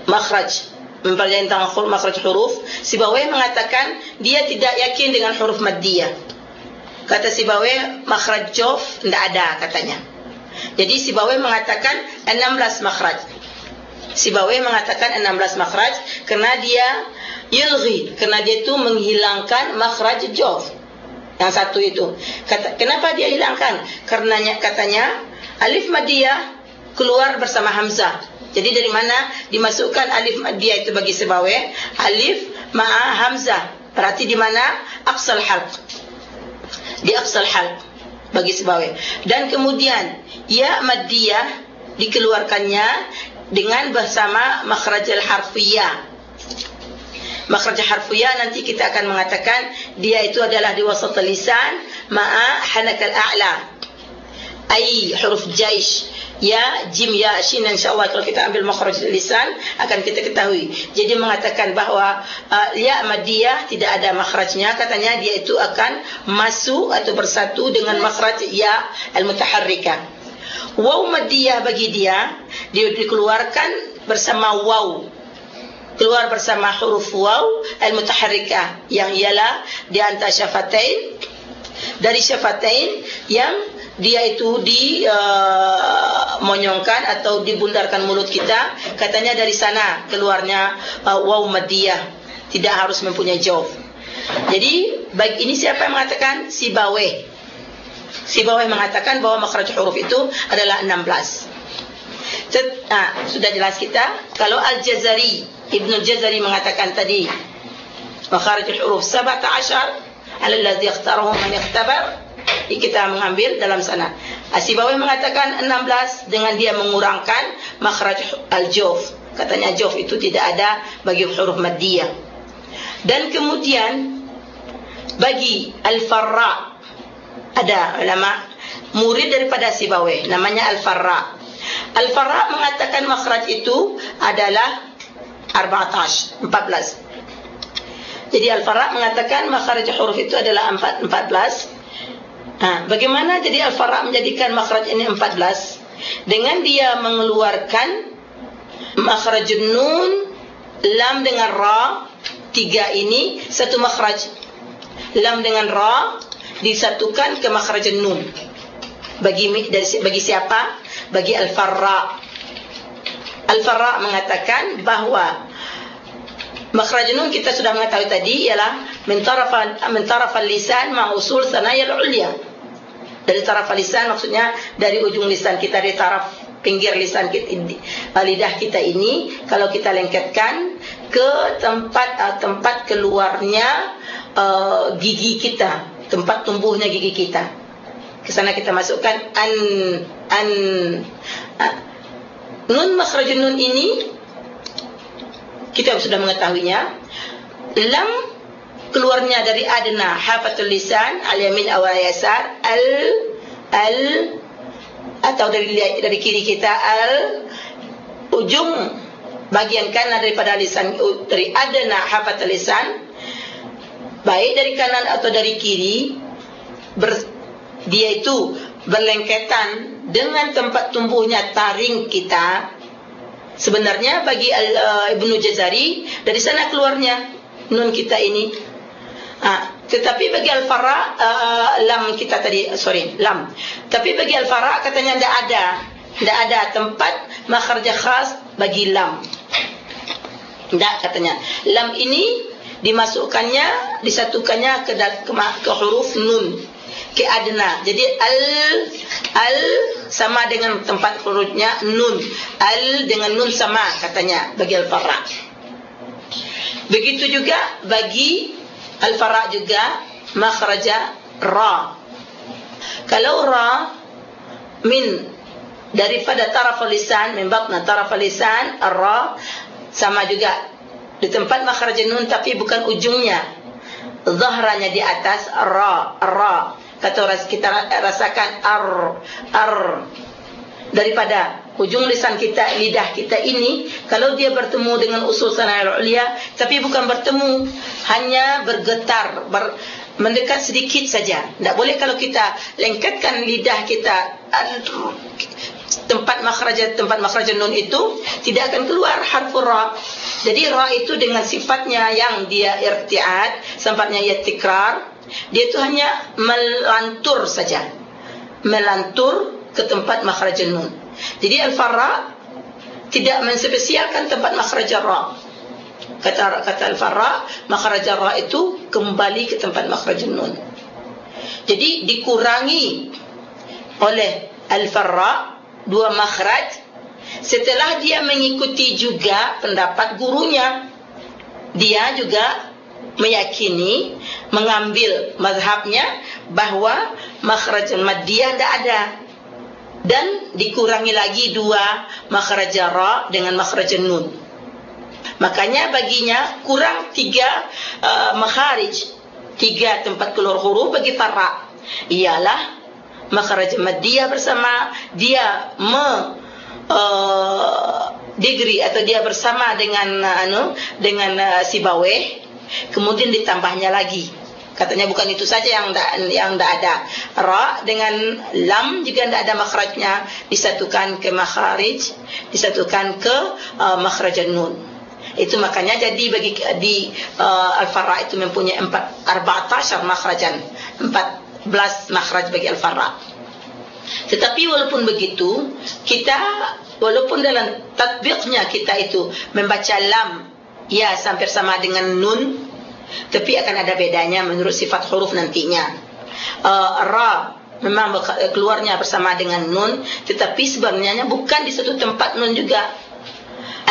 [SPEAKER 1] makhraj, mempelajari tentang makhraj huruf. Sibawih mengatakan dia tidak yakin dengan huruf maddiyah. kata Sibawe makhraj jof tidak ada katanya jadi Sibawe mengatakan 16 makhraj Sibawe mengatakan 16 makhraj karena dia yulghi karena dia itu menghilangkan makhraj jof yang satu itu. Kata kenapa dia hilangkan? Karenanya katanya alif madiyah keluar bersama hamzah. Jadi dari mana dimasukkan alif madiyah itu bagi Sibawe alif ma'a hamzah. Berarti di mana? Aqsal halq. Di aqsal halq bagi sebawe dan kemudian ya maddiyah dikeluarkannya dengan bersama makhrajal harfiyah. Makhraj harfiyah nanti kita akan mengatakan dia itu adalah di wasat lisan ma'a hanakal a'la. Ai huruf jaish. Ya jim ya shin insyaallah kalau kita ambil makhraj lisan akan kita ketahui. Jadi mengatakan bahawa uh, ya madiyah tidak ada makhrajnya. Katanya dia itu akan masuk atau bersatu dengan makhraj ya al mutaharrika waw madiyah bagi dia dia dikeluarkan bersama waw keluar bersama huruf waw al mutaharrika yang ialah di antara syafatain dari syafatain yang dia itu di uh, monyongkan atau dibundarkan mulut kita. Katanya dari sana keluarnya uh, waw madiyah. Tidak harus mempunyai jawab. Jadi baik ini siapa yang mengatakan? Si bawe si bawe mengatakan bahwa makhraj huruf itu adalah 16 Cet, ah, sudah jelas kita kalau al-jazari ibnu al-jazari mengatakan tadi makhraj huruf 17 alladhi ikhtarahu man ikhtabar kita mengambil dalam sana. Asibawi mengatakan 16 dengan dia mengurangkan makhraj al-jawf. Katanya jawf itu tidak ada bagi huruf maddiyah. Dan kemudian bagi al-farra ada ulama murid daripada Sibawi namanya al-farra. Al-farra mengatakan makhraj itu adalah 14 14. Jadi al-farra mengatakan makhraj huruf itu adalah 14 Ha, bagaimana jadi al-farra menjadikan makhraj ini 14? Dengan dia mengeluarkan makhraj nun, lam dengan ra, tiga ini satu makhraj. Lam dengan ra disatukan ke makhraj nun. Bagi dari bagi siapa? Bagi al-farra. Al-farra mengatakan bahawa makhraj nun kita sudah mengetahui tadi ialah min tarafan min tarafal lisan ma usul sanaya al-ulya dari taraf lisan maksudnya dari ujung lisan kita dari taraf pinggir lisan kita lidah kita ini kalau kita lengketkan ke tempat uh, tempat keluarnya uh, gigi kita tempat tumbuhnya gigi kita. Ke sana kita masukkan an an uh, nun makhraj nun ini kita sudah mengetahuinya lam keluarnya dari adna hafatul lisan al yamin aw al yasar al al atau dari dari kiri kita al ujung bagian kanan daripada lisan dari adna hafatul lisan baik dari kanan atau dari kiri ber, dia itu berlengketan dengan tempat tumbuhnya taring kita sebenarnya bagi uh, Ibnu Jazari dari sana keluarnya nun kita ini Ha, tetapi bagi al-fara uh, lam kita tadi sorry lam. Tapi bagi al-fara katanya tidak ada, tidak ada tempat makhraj khas bagi lam. Tidak katanya. Lam ini dimasukkannya disatukannya ke ke, ke huruf nun ke adna. Jadi al al sama dengan tempat hurufnya nun. Al dengan nun sama katanya bagi al-fara. Begitu juga bagi Al-Fara juga makhraja ra. Kalau ra min daripada taraf lisan min batna taraf lisan ra sama juga di tempat makhraj nun tapi bukan ujungnya. Zahranya di atas ra ra. Kata kita rasakan ar ar daripada ujung lisan kita lidah kita ini kalau dia bertemu dengan usul sana'il ulia tapi bukan bertemu hanya bergetar ber, mendekat sedikit saja tidak boleh kalau kita lengketkan lidah kita tempat makhraj tempat makhraj nun itu tidak akan keluar harf ra jadi ra itu dengan sifatnya yang dia irtiad sempatnya ia tikrar dia itu hanya melantur saja. Melantur ke tempat makhraj nun. Jadi al-farra tidak menspesialkan tempat makhraj ra kata kata al-farra makhraj ra itu kembali ke tempat makhraj nun. Jadi dikurangi oleh al-farra dua makhraj setelah dia mengikuti juga pendapat gurunya dia juga meyakini mengambil mazhabnya bahawa makhraj maddiyah tidak ada. Dan dikurangi lagi dua makhraj ra dengan makhraj nun. Makanya baginya kurang tiga uh, makharij tiga tempat keluar huruf bagi farra ialah makhraj maddiyah bersama dia me uh, degree atau dia bersama dengan uh, anu dengan uh, sibaweh kemudian ditambahnya lagi. Katanya bukan itu saja yang da, yang tidak ada. Ra dengan lam juga tidak ada makhrajnya. Disatukan ke makharij disatukan ke uh, makhraj nun. Itu makanya jadi bagi di uh, al-farra itu mempunyai 4 14 makhrajan 14 makhraj bagi al-farra tetapi walaupun begitu kita walaupun dalam tatbiqnya kita itu membaca lam ya sampai sama dengan nun tapi akan ada bedanya menurut sifat huruf nantinya. Uh, ra memang keluarnya bersama dengan nun tetapi sebenarnya bukan di satu tempat nun juga.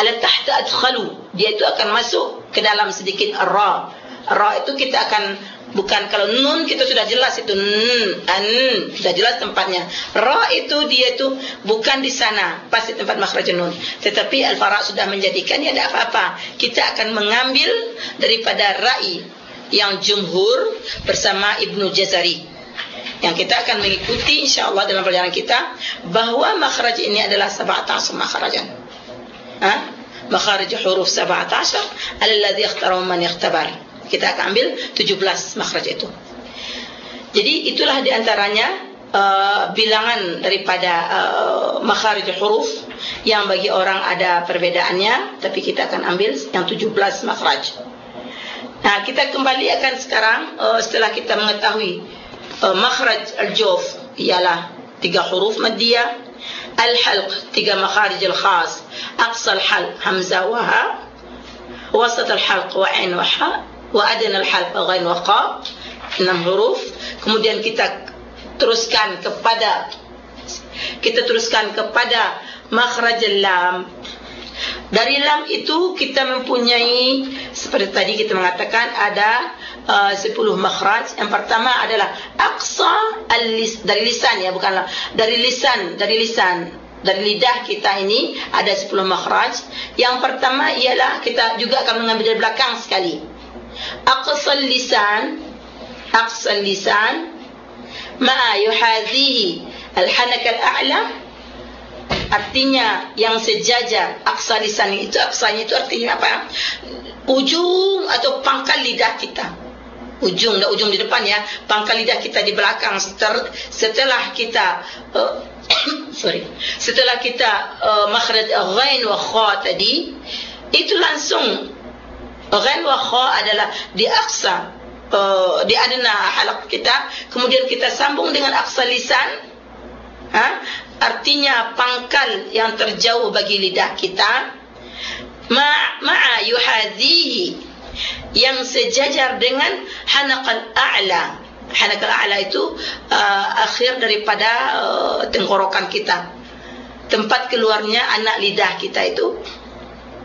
[SPEAKER 1] Ala tahta adkhalu dia itu akan masuk ke dalam sedikit ra. Ra itu kita akan bukan kalau nun kita sudah jelas itu nun an sudah jelas tempatnya. Ra itu dia itu bukan di sana pasti tempat makhraj nun. Tetapi al faraq sudah menjadikan ya ada apa-apa. Kita akan mengambil daripada ra'i yang jumhur bersama Ibnu Jazari. Yang kita akan mengikuti insyaallah dalam perjalanan kita bahawa makhraj ini adalah 17 makhrajan. Ha? Makhraj huruf 17 alladhi ikhtarahu man ikhtabar kita akan ambil 17 makhraj itu. Jadi itulah di antaranya uh, bilangan daripada uh, makhraj huruf yang bagi orang ada perbedaannya tapi kita akan ambil yang 17 makhraj. Nah, kita kembali akan sekarang uh, setelah kita mengetahui uh, makhraj al-jawf ialah tiga huruf maddiyah, al-halq tiga makhraj al-khas, aqsa al-halq hamzah wa ha, wasat al-halq wa ain wa ha, wa adna al-halq ghain wa qa enam huruf. Kemudian kita teruskan kepada kita teruskan kepada makhraj lam dari lam itu kita mempunyai seperti tadi kita mengatakan ada uh, 10 makhraj. Yang pertama adalah aqsa al-lis dari lisan ya bukanlah dari lisan dari lisan dari lidah kita ini ada 10 makhraj. Yang pertama ialah kita juga akan mengambil dari belakang sekali aqsal lisan aqsal lisan ma yuhadhihi al-hanak al-a'la artinya yang sejajar. aqsa lisan itu aqsanya itu artinya apa? Ujung atau pangkal lidah kita. Ujung. Dan ujung di depan ya. Pangkal lidah kita di belakang. Setelah kita uh, sorry. Setelah kita uh, makhraj ghain wa kha tadi itu langsung Ghain wa kha adalah di aqsa uh, di adna halaq kita kemudian kita sambung dengan aqsa lisan. Ha? Artinya pangkal yang terjauh bagi lidah kita. Ma ma'a yuhadhihi yang sejajar dengan hanaqal a'la. Hanaqal a'la itu uh, akhir daripada uh, tenggorokan kita. Tempat keluarnya anak lidah kita itu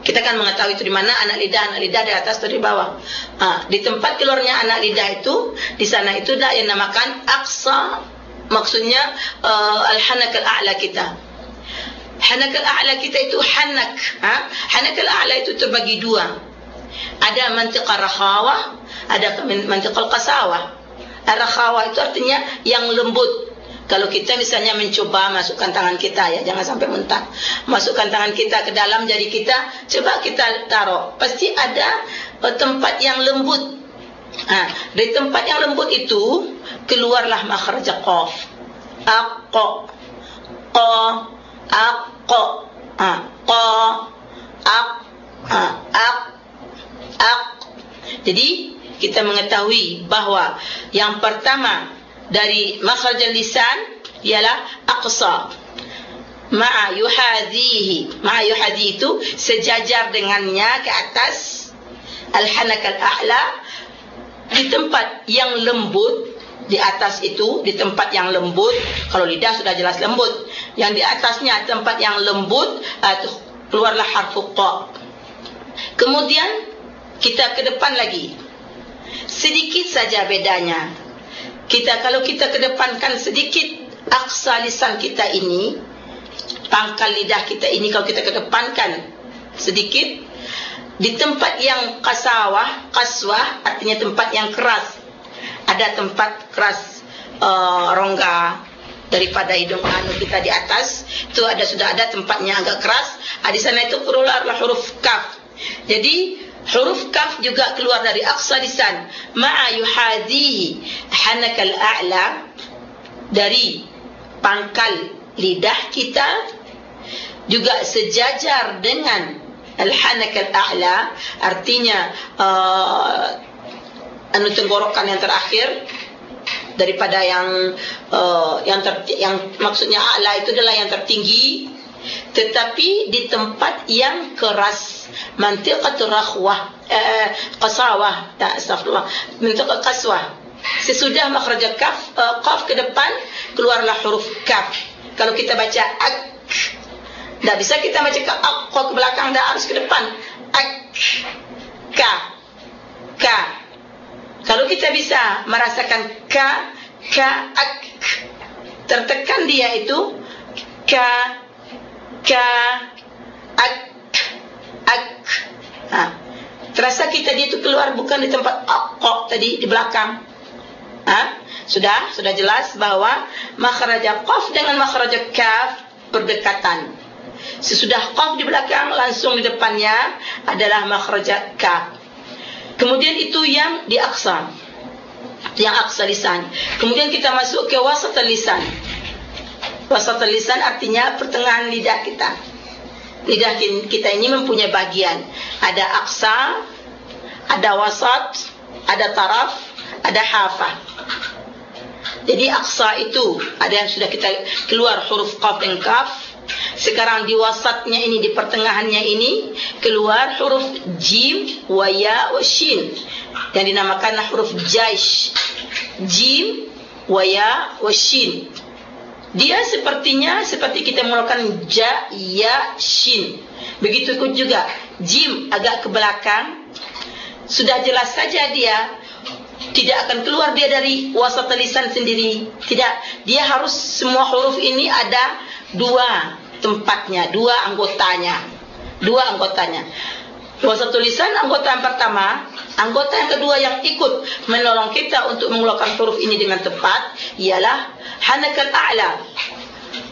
[SPEAKER 1] kita kan mengetahui itu di mana anak lidah, anak lidah di atas atau di bawah. Ha, di tempat keluarnya anak lidah itu, di sana itu dah yang namakan aqsa, maksudnya uh, al-hanak al-a'la kita. Hanak al-a'la kita itu hanak. Ha? Hanak al-a'la itu terbagi dua. Ada mantiqa rakhawah, ada mantiqa al-qasawah. Al-rakhawah itu artinya yang lembut, kalau kita misalnya mencoba masukkan tangan kita ya, jangan sampai mentah. Masukkan tangan kita ke dalam jari kita, coba kita taruh. Pasti ada uh, tempat yang lembut. Ha, dari tempat yang lembut itu keluarlah makhraj qaf. Aqqa. Qa. Aqqa. Ha, qa. Aq. Ha, aq. Aq. Jadi kita mengetahui bahawa yang pertama dari makhraj lisan ialah aqsa. Ma'a yuhadhihi. Ma'a yuhadhi itu sejajar dengannya ke atas al-hanakal a'la. Di tempat yang lembut di atas itu di tempat yang lembut kalau lidah sudah jelas lembut. Yang di atasnya tempat yang lembut uh, keluarlah harfu qa. Kemudian kita ke depan lagi. Sedikit saja bedanya kita kalau kita kedepankan sedikit aksa lisan kita ini pangkal lidah kita ini kalau kita kedepankan sedikit di tempat yang kasawah kaswah artinya tempat yang keras. Ada tempat keras uh, rongga daripada hidung anu kita di atas. Itu ada sudah ada tempatnya agak keras. Ah, di sana itu keluarlah huruf kaf. Jadi huruf kaf juga keluar dari aqsa lisan. Ma'a yuhadhi hanakal a'la dari pangkal lidah kita juga sejajar dengan al-hanakal a'la artinya uh, anu tenggorokan yang terakhir daripada yang uh, yang ter, yang maksudnya a'la itu adalah yang tertinggi tetapi di tempat yang keras. Mantiqatur rakhwah eh qasawah. Tak astagfirullah mantiqat qaswah. Sesudah makhraj kaf uh, qaf ke depan keluarlah huruf kaf. Kalau kita baca ak tak bisa kita baca ke ak. Ke belakang dah harus ke depan. Ak ka ka. Kalau kita bisa merasakan ka ka ak tertekan dia itu ka ka ak ak ha terasa kita dia itu keluar bukan di tempat aq tadi di belakang ha sudah sudah jelas bahwa makhraj qaf dengan makhraj kaf berdekatan sesudah qaf di belakang langsung di depannya adalah makhraj kaf Kemudian itu yang di aksa. Yang aksa lisan. Kemudian kita masuk ke wasat lisan. Wasat lisan artinya pertengahan lidah kita. Lidah kita ini mempunyai bagian. Ada aksa, ada wasat, ada taraf, ada hafah. Jadi aksa itu ada yang sudah kita keluar huruf qaf dan kaf sekarang di wasatnya ini di pertengahannya ini keluar huruf jim wa ya wa shin yang dinamakan huruf jaish jim wa ya wa shin dia sepertinya seperti kita mengeluarkan ja ya shin. Begitu juga. Jim agak ke belakang. Sudah jelas saja dia tidak akan keluar dia dari wasat lisan sendiri. Tidak. Dia harus semua huruf ini ada dua tempatnya, dua anggotanya. Dua anggotanya. Puasa tulisan anggota yang pertama, anggota yang kedua yang ikut menolong kita untuk mengeluarkan huruf ini dengan tepat ialah hanakal a'la.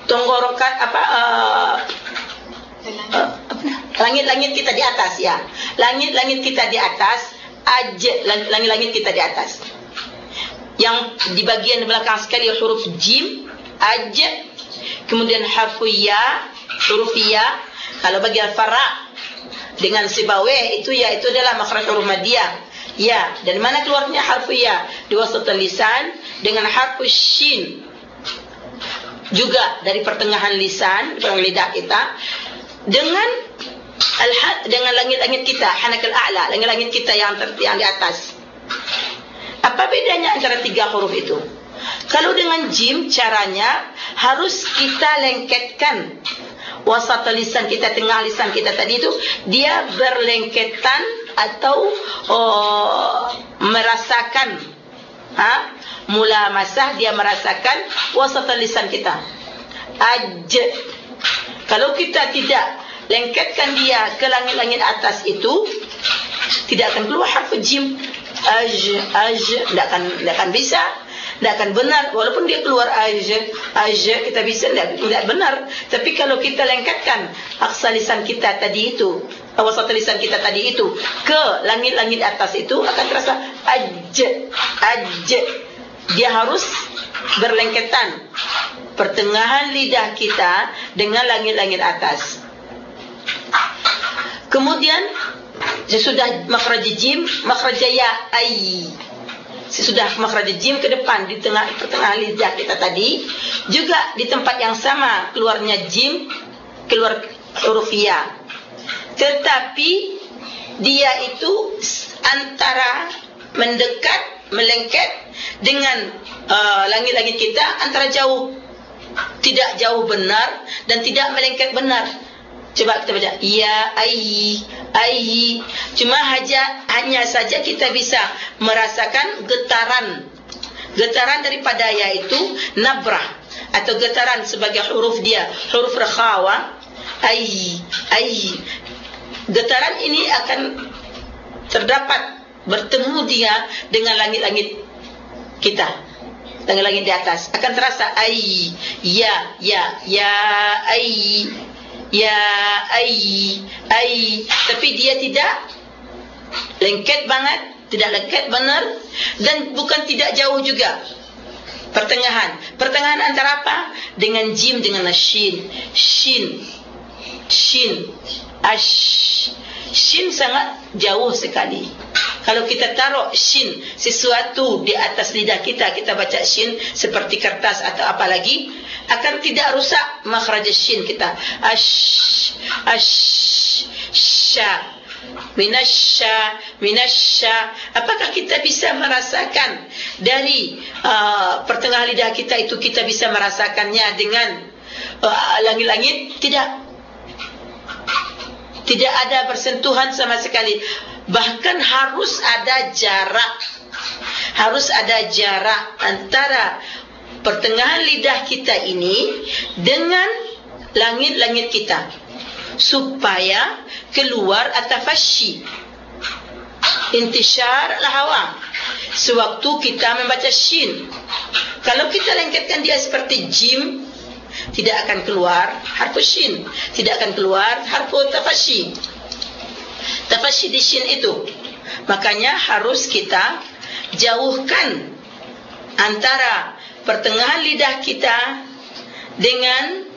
[SPEAKER 1] Tenggorokan apa uh, langit-langit kita di atas ya. Langit-langit kita di atas, aj langit-langit kita di atas. Yang di bagian belakang sekali huruf jim, aj kemudian harfu ya huruf ya kalau bagi al-fara dengan sibawe itu ya itu adalah makhraj huruf madiyah ya dan mana keluarnya harfu ya di wasat lisan dengan harfu shin juga dari pertengahan lisan pertengahan lidah kita dengan al-had dengan langit-langit kita hanakal a'la langit-langit kita yang ter yang di atas. Apa bedanya antara tiga huruf itu? Kalau dengan jim caranya harus kita lengketkan wasat lisan kita tengah lisan kita tadi itu dia berlengketan atau oh, merasakan ha mula masah dia merasakan wasat lisan kita. Aj kalau kita tidak lengketkan dia ke langit-langit atas itu tidak akan keluar harf jim. Aj aj. Tidak akan tidak akan bisa. Tidak akan benar. Walaupun dia keluar aja aja kita bisa. Tidak tidak benar. Tapi kalau kita lengkapkan aksa lisan kita tadi itu awasat lisan kita tadi itu ke langit-langit atas itu akan terasa aja aja dia harus berlengketan pertengahan lidah kita dengan langit-langit atas. Kemudian sesudah makhraj jim makhraj ya ai. Sesudah makhraj jim ke depan di tengah pertengahan lidah kita tadi juga di tempat yang sama keluarnya jim keluar huruf ya tetapi dia itu antara mendekat melengket dengan uh, langit-langit uh, kita antara jauh tidak jauh benar dan tidak melengket benar Coba kita baca. Ya ai ai. Cuma haja hanya saja kita bisa merasakan getaran. Getaran daripada ya itu nabrah atau getaran sebagai huruf dia, huruf rakhawa. Ai ai. Getaran ini akan terdapat bertemu dia dengan langit-langit kita. Langit-langit di atas. Akan terasa ai ya ya ya ai ya ai ai. Tapi dia tidak lengket banget tidak lengket benar dan bukan tidak jauh juga. Pertengahan. Pertengahan antara apa? Dengan jim dengan shin. Shin. Shin. Ash shin sangat jauh sekali. Kalau kita taruh shin sesuatu di atas lidah kita kita baca shin seperti kertas atau apa lagi akan tidak rusak makhraj shin kita. Ash ash sha minasya minasya apakah kita bisa merasakan dari uh, pertengahan lidah kita itu kita bisa merasakannya dengan uh, langit-langit? Uh, tidak tidak ada bersentuhan sama sekali. Bahkan harus ada jarak. Harus ada jarak antara pertengahan lidah kita ini dengan langit-langit kita. Supaya keluar atafashi intishar al-hawa sewaktu kita membaca shin kalau kita lengketkan dia seperti jim tidak akan keluar harfu shin. Tidak akan keluar harfu tafashi tafashi di shin itu. Makanya harus kita jauhkan antara pertengahan lidah kita dengan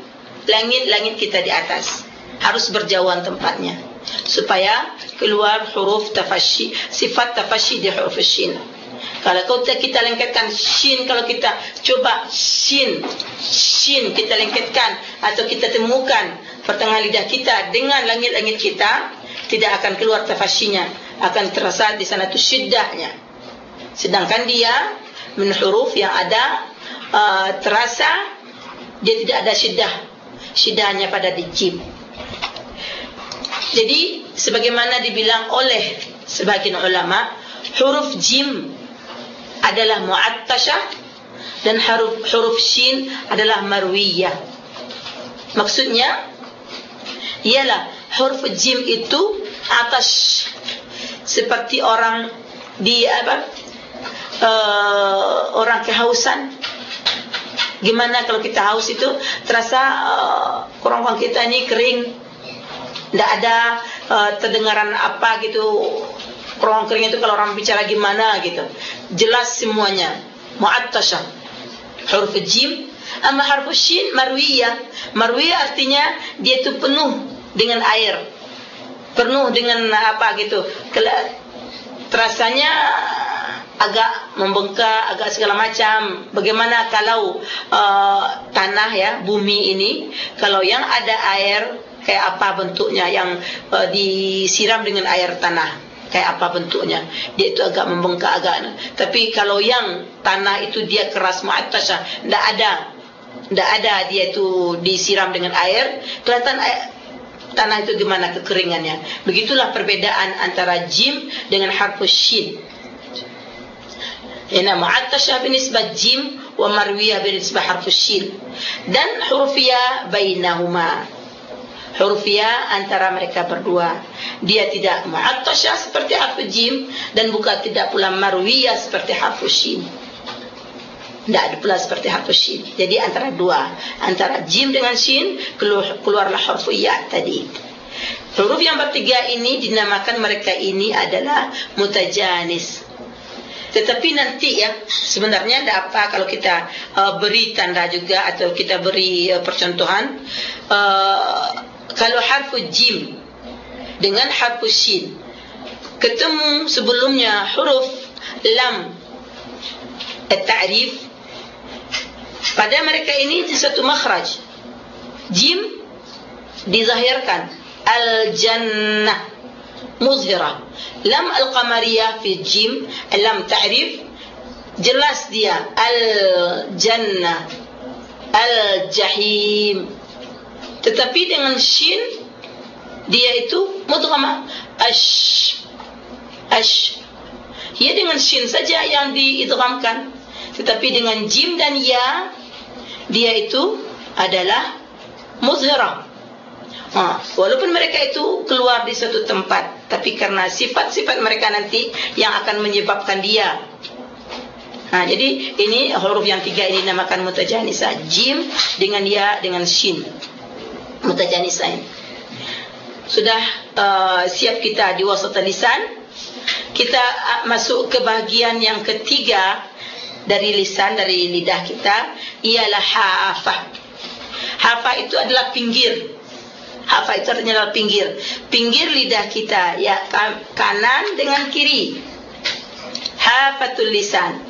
[SPEAKER 1] langit-langit kita di atas. Harus berjauhan tempatnya. Supaya keluar huruf tafashi sifat tafashi di huruf shin kalau kita kita lengketkan shin kalau kita coba shin shin kita lengketkan atau kita temukan pertengahan lidah kita dengan langit-langit kita tidak akan keluar tafashinya akan terasa di sana tu syiddahnya. Sedangkan dia min huruf yang ada uh, terasa dia tidak ada syiddah. Syiddahnya pada di jim jadi sebagaimana dibilang oleh sebagian ulama huruf jim adalah mu'attasha dan huruf huruf shin adalah marwiyah maksudnya ialah huruf jim itu atas seperti orang di apa uh, orang kehausan Gimana kalau kita haus itu terasa uh, kurang-kurang kita ini kering. Tidak ada uh, terdengaran apa gitu. Kurang kering itu kalau orang bicara gimana gitu. Jelas semuanya. Mu'attasha. Huruf jim. Ama huruf shin marwiyah. Marwiyah artinya dia itu penuh dengan air. Penuh dengan apa gitu. Terasanya agak membengkak, agak segala macam. Bagaimana kalau uh, tanah ya, bumi ini, kalau yang ada air, kayak apa bentuknya yang uh, disiram dengan air tanah? Kayak apa bentuknya? Dia itu agak membengkak agak. Tapi kalau yang tanah itu dia keras mu'attasah, tidak ada. Tidak ada dia itu disiram dengan air, kelihatan air, tanah itu gimana kekeringannya. Begitulah perbedaan antara jim dengan harfu shin. Ina mu'attasha binisbah jim wa marwiyah binisbah harfu shin. Dan hurufiyah bainahuma. Hurufiyah antara mereka berdua. Dia tidak mu'attasha seperti harfu jim dan bukan tidak pula marwiyah seperti harfu shin. Tidak ada pula seperti harfu shin. Jadi antara dua. Antara jim dengan shin keluarlah hurufiyah tadi. Huruf yang bertiga ini dinamakan mereka ini adalah mutajanis. Tetapi nanti ya sebenarnya ada apa kalau kita uh, beri tanda juga atau kita beri uh, percontohan uh, kalau harfu jim dengan harfu shin ketemu sebelumnya huruf lam. At-ta'rif. Pada mereka ini satu makhraj. Jim dizahirkan. Al-jannah. Muzhira lam al-qamariyah fi jim. Lam ta'rif. Jelas dia. Al-jannah. Al-jahim tetapi dengan shin dia itu mudghamah ash ash ia dengan shin saja yang diidghamkan tetapi dengan jim dan ya dia itu adalah muzhirah ha walaupun mereka itu keluar di satu tempat tapi karena sifat-sifat mereka nanti yang akan menyebabkan dia Ha, jadi ini huruf yang tiga ini namakan mutajanisah. Jim dengan ya dengan shin. Mutajanisah ini. Sudah uh, siap kita di wasat lisan. Kita uh, masuk ke bahagian yang ketiga dari lisan dari lidah kita ialah hafah. Hafah itu adalah pinggir. Hafah itu adalah pinggir. Pinggir lidah kita ya kanan dengan kiri. Hafatul lisan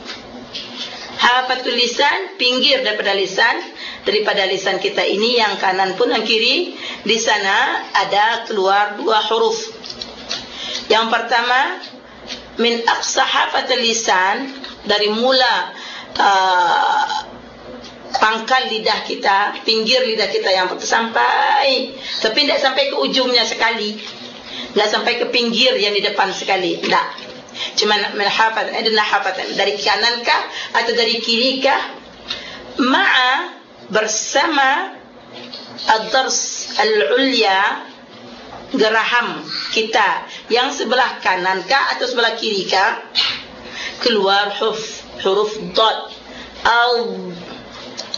[SPEAKER 1] hafatul lisan pinggir daripada lisan daripada lisan kita ini yang kanan pun yang kiri di sana ada keluar dua huruf. Yang pertama min aqsa hafatul lisan dari mula uh, pangkal lidah kita pinggir lidah kita yang sampai tapi tidak sampai ke ujungnya sekali. Tidak sampai ke pinggir yang di depan sekali tidak. Cuma menghafaz ada hafaz dari kanan kah atau dari kiri kah ma'a bersama ad-dars al-ulya geraham kita. Yang sebelah kanan kah atau sebelah kiri kah? Keluar huruf huruf dot. Al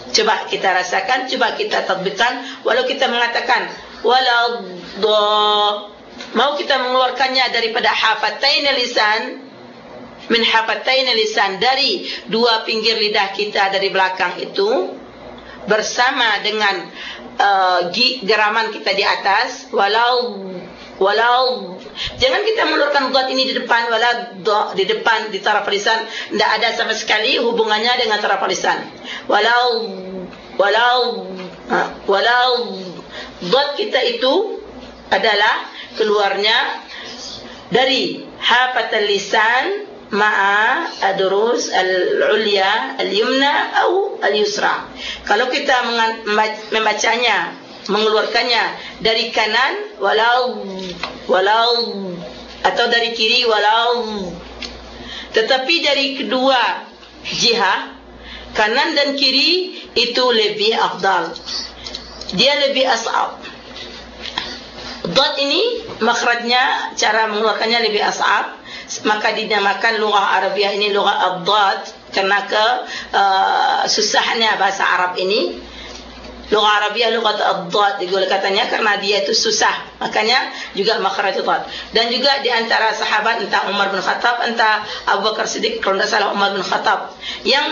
[SPEAKER 1] coba kita rasakan coba kita tatbikan walau kita mengatakan walau dot mau kita mengeluarkannya daripada hafatain lisan min hafatain lisan dari dua pinggir lidah kita dari belakang itu bersama dengan uh, geraman kita di atas walau walau jangan kita mengeluarkan dot ini di depan walau dot di depan di taraf lisan tidak ada sama sekali hubungannya dengan taraf lisan. Walau walau uh, walau dot kita itu adalah keluarnya dari hafatul lisan al-ulya al-yumna atau al-yusra. Kalau kita membacanya, mengeluarkannya dari kanan walau walau atau dari kiri walau tetapi dari kedua jihad kanan dan kiri itu lebih afdal. Dia lebih as'ab. Dot ini makhrajnya cara mengeluarkannya lebih as'ab maka dinamakan lughah Arabiah ini lughah ad-dad karena ke uh, susahnya bahasa Arab ini. Lughah Arabiah lughah ad-dad digol katanya karena dia itu susah. Makanya juga makhraj dad dan juga di antara sahabat entah Umar bin Khattab entah Abu Bakar Siddiq kalau tidak salah Umar bin Khattab yang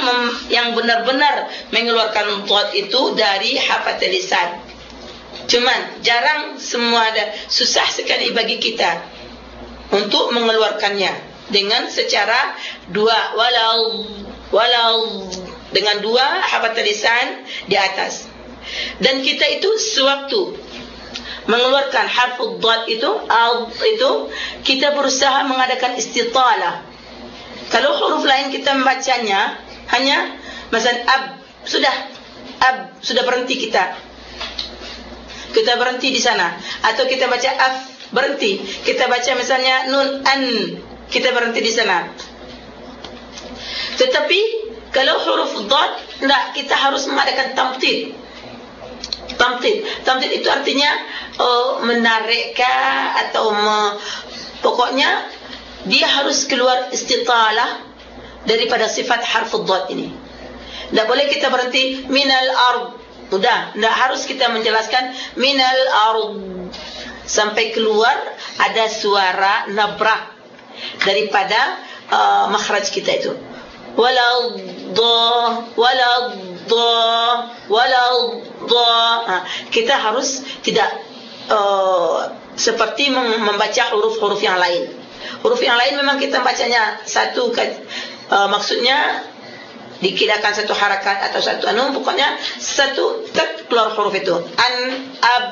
[SPEAKER 1] yang benar-benar mengeluarkan dad itu dari hafatul lisan. Cuman jarang semua ada. Susah sekali bagi kita untuk mengeluarkannya dengan secara dua walau walau dengan dua habat lisan di atas. Dan kita itu sewaktu mengeluarkan harfu dhad itu al itu kita berusaha mengadakan istitalah. Kalau huruf lain kita membacanya hanya macam ab sudah ab sudah berhenti kita kita berhenti di sana atau kita baca af berhenti. Kita baca misalnya nun an. Kita berhenti di sana. Tetapi kalau huruf dad enggak kita harus mengadakan tamtid tamtid tamtid itu artinya uh, menarikkan atau me, pokoknya dia harus keluar istitalah daripada sifat harf dad ini. Enggak boleh kita berhenti minal ard. Sudah, tidak harus kita menjelaskan minal ard sampai keluar ada suara nabrak daripada uh, makhraj kita itu. Walau dha walau dha walau dha. Ha, kita harus tidak uh, seperti membaca huruf-huruf yang lain. huruf yang lain memang kita bacanya satu uh, maksudnya dikirakan satu harakat atau satu anu pokoknya satu tek keluar huruf itu an ab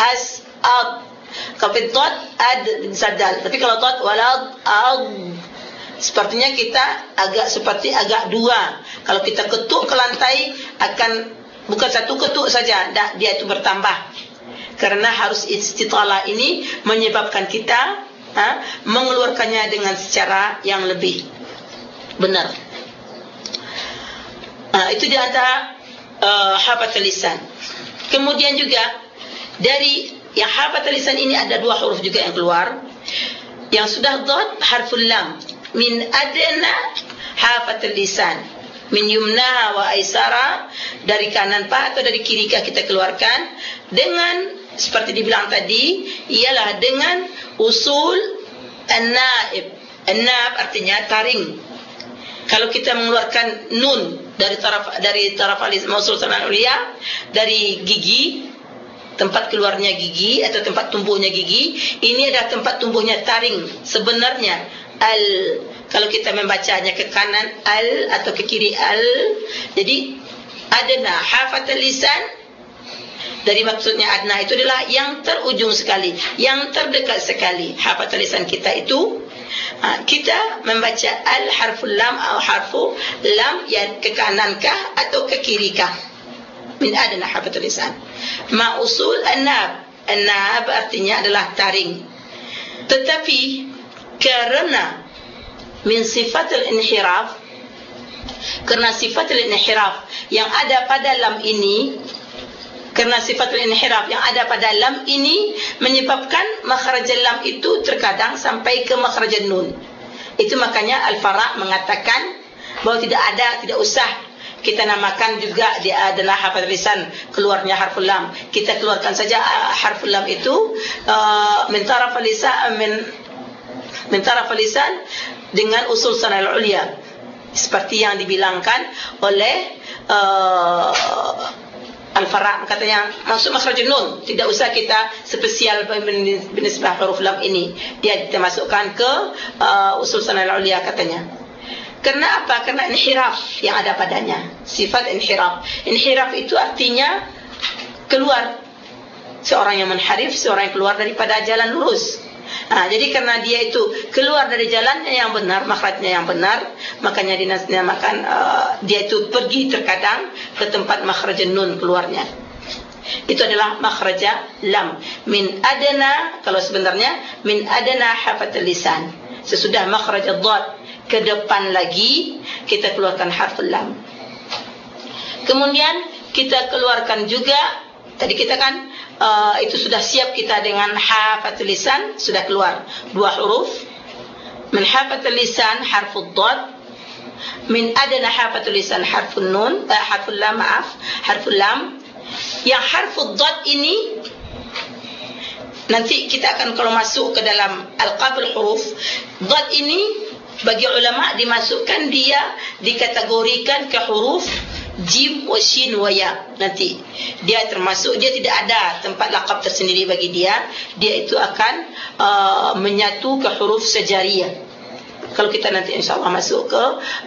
[SPEAKER 1] as ab kalau dot ad sadal tapi kalau dot walad ad sepertinya kita agak seperti agak dua. Kalau kita ketuk ke lantai akan bukan satu ketuk saja. Dah dia itu bertambah. Karena harus istitalah ini menyebabkan kita ha, mengeluarkannya dengan secara yang lebih benar. Ha, itu di antara uh, hafat lisan. Kemudian juga dari yang hafat lisan ini ada dua huruf juga yang keluar. Yang sudah dot harful lam min adna hafat lisan min yumna wa aisara dari kanan pa atau dari kiri kita keluarkan dengan seperti dibilang tadi ialah dengan usul an-naib. An-naib artinya taring. Kalau kita mengeluarkan nun dari taraf dari taraf alis mausul sanan dari gigi tempat keluarnya gigi atau tempat tumbuhnya gigi ini adalah tempat tumbuhnya taring sebenarnya al kalau kita membacanya ke kanan al atau ke kiri al jadi adna hafatul lisan dari maksudnya adna itu adalah yang terujung sekali, yang terdekat sekali. Hafal tulisan kita itu ha, kita membaca al harful lam atau harfu lam yang ke kanankah atau ke kirikah. Min adna hafal tulisan. Ma usul an-nab. An-nab artinya adalah taring. Tetapi kerana min sifat al-inhiraf kerana sifat al-inhiraf yang ada pada lam ini kerana sifatul inhiraf yang ada pada lam ini menyebabkan makhraj lam itu terkadang sampai ke makhraj nun. Itu makanya Al-Fara mengatakan bahawa tidak ada tidak usah kita namakan juga dia adalah hafal lisan keluarnya harful lam. Kita keluarkan saja uh, harful lam itu uh, min taraf lisan min min taraf lisan dengan usul sanal ulia. Seperti yang dibilangkan oleh uh, Al-Farah. Katanya masuk makhraj nun tidak usah kita spesial binisbah huruf lam ini. Dia kita masukkan ke uh, usul sanal ulia katanya Karena apa? Karena inhiraf yang ada padanya. Sifat inhiraf. Inhiraf itu artinya keluar. Seorang yang menharif, seorang yang keluar daripada jalan lurus. Nah, jadi karena dia itu keluar dari jalannya yang benar, makhrajnya yang benar, makanya dinamakan uh, dia itu pergi terkadang ke tempat makhraj nun keluarnya. Itu adalah makhraj lam min adana kalau sebenarnya min adana hafat lisan. Sesudah makhraj dhad ke depan lagi kita keluarkan harf lam. Kemudian kita keluarkan juga tadi kita kan uh, itu sudah siap kita dengan hafatul lisan sudah keluar dua huruf. Min hafatul lisan harful dad. Min adna hafatul lisan harfun nun uh, harful lam maaf harful lam. Yang harful dad ini nanti kita akan kalau masuk ke dalam al-qabl huruf dad ini bagi ulama dimasukkan dia dikategorikan ke huruf jim wa shin wa ya. Nanti dia termasuk dia tidak ada tempat lakab tersendiri bagi dia. Dia itu akan uh, menyatu ke huruf sejariyah kalau kita nanti insyaallah masuk ke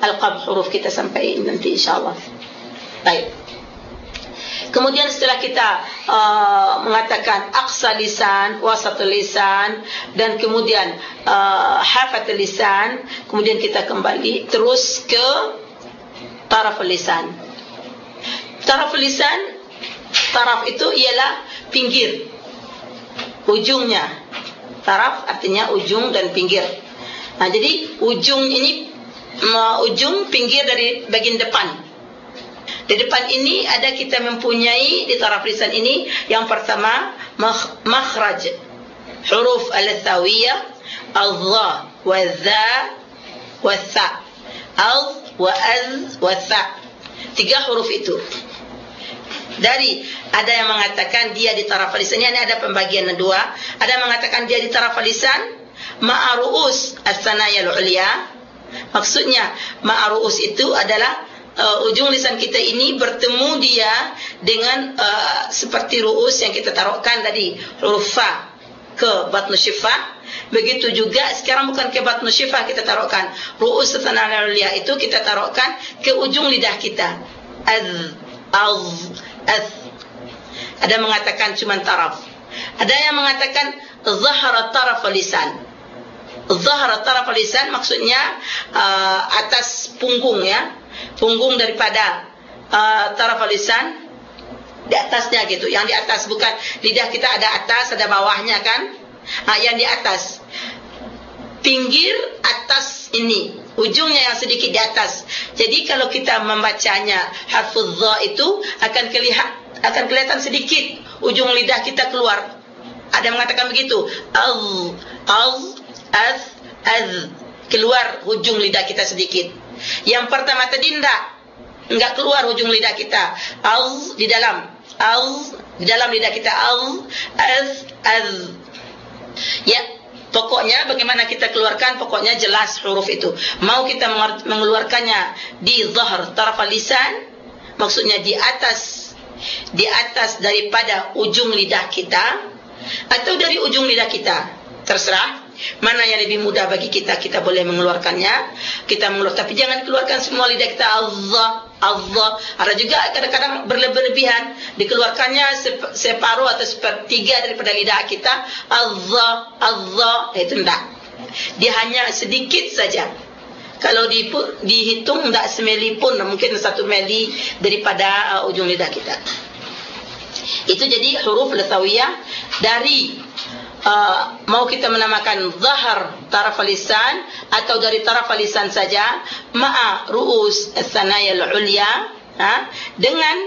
[SPEAKER 1] alqab huruf kita sampai nanti insyaallah baik kemudian setelah kita uh, mengatakan aqsa lisan wasat lisan dan kemudian uh, hafat lisan kemudian kita kembali terus ke taraf lisan. Taraf lisan taraf itu ialah pinggir. Ujungnya. Taraf artinya ujung dan pinggir. Nah jadi ujung ini ujung pinggir dari bagian depan di depan ini ada kita mempunyai di taraf lisan ini yang pertama makhraj. Huruf al-thawiyah al-dha wa dha wa tha. Al wa az wa tha. Tiga huruf itu. Dari ada yang mengatakan dia di taraf lisan. Ini ada pembagian dua. Ada yang mengatakan dia di taraf lisan. Ma'ruus as-sanaya al-ulya. Maksudnya ma'ruus itu adalah uh, ujung lisan kita ini bertemu dia dengan uh, seperti ruus yang kita taruhkan tadi. Huruf fa ke batnu syifa begitu juga sekarang bukan ke batnu syifah kita taruhkan. Ru'us sanal ulia itu kita taruhkan ke ujung lidah kita. Az az az. Ada mengatakan cuma taraf. Ada yang mengatakan zahara taraf lisan zahara taraf lisan maksudnya uh, atas punggung ya. Punggung daripada uh, taraf lisan di atasnya gitu. Yang di atas bukan lidah kita ada atas ada bawahnya kan? Ha, yang di atas. Pinggir atas ini. Ujungnya yang sedikit di atas. Jadi kalau kita membacanya harfuz za itu akan kelihatan akan kelihatan sedikit ujung lidah kita keluar. Ada mengatakan begitu. Az az az az keluar ujung lidah kita sedikit. Yang pertama tadi enggak enggak keluar ujung lidah kita. Az di dalam. Az di dalam lidah kita. Az az az. Ya pokoknya bagaimana kita keluarkan pokoknya jelas huruf itu. Mau kita mengeluarkannya di zahar taraf lisan maksudnya di atas di atas daripada ujung lidah kita atau dari ujung lidah kita. Terserah mana yang lebih mudah bagi kita kita boleh mengeluarkannya. Kita mengeluarkan tapi jangan keluarkan semua lidah kita. Allah Allah. Ada juga kadang-kadang berlebihan. Dikeluarkannya separuh atau sepertiga daripada lidah kita. Allah Allah. Itu tidak dia hanya sedikit saja. Kalau di, dihitung tidak semeli pun. Mungkin satu meli daripada uh, ujung lidah kita. Itu jadi huruf lasawiyah dari uh, mau kita menamakan zahar taraf lisan atau dari taraf lisan saja ma'a ru'us as-sanaya al-ulya ha? Dengan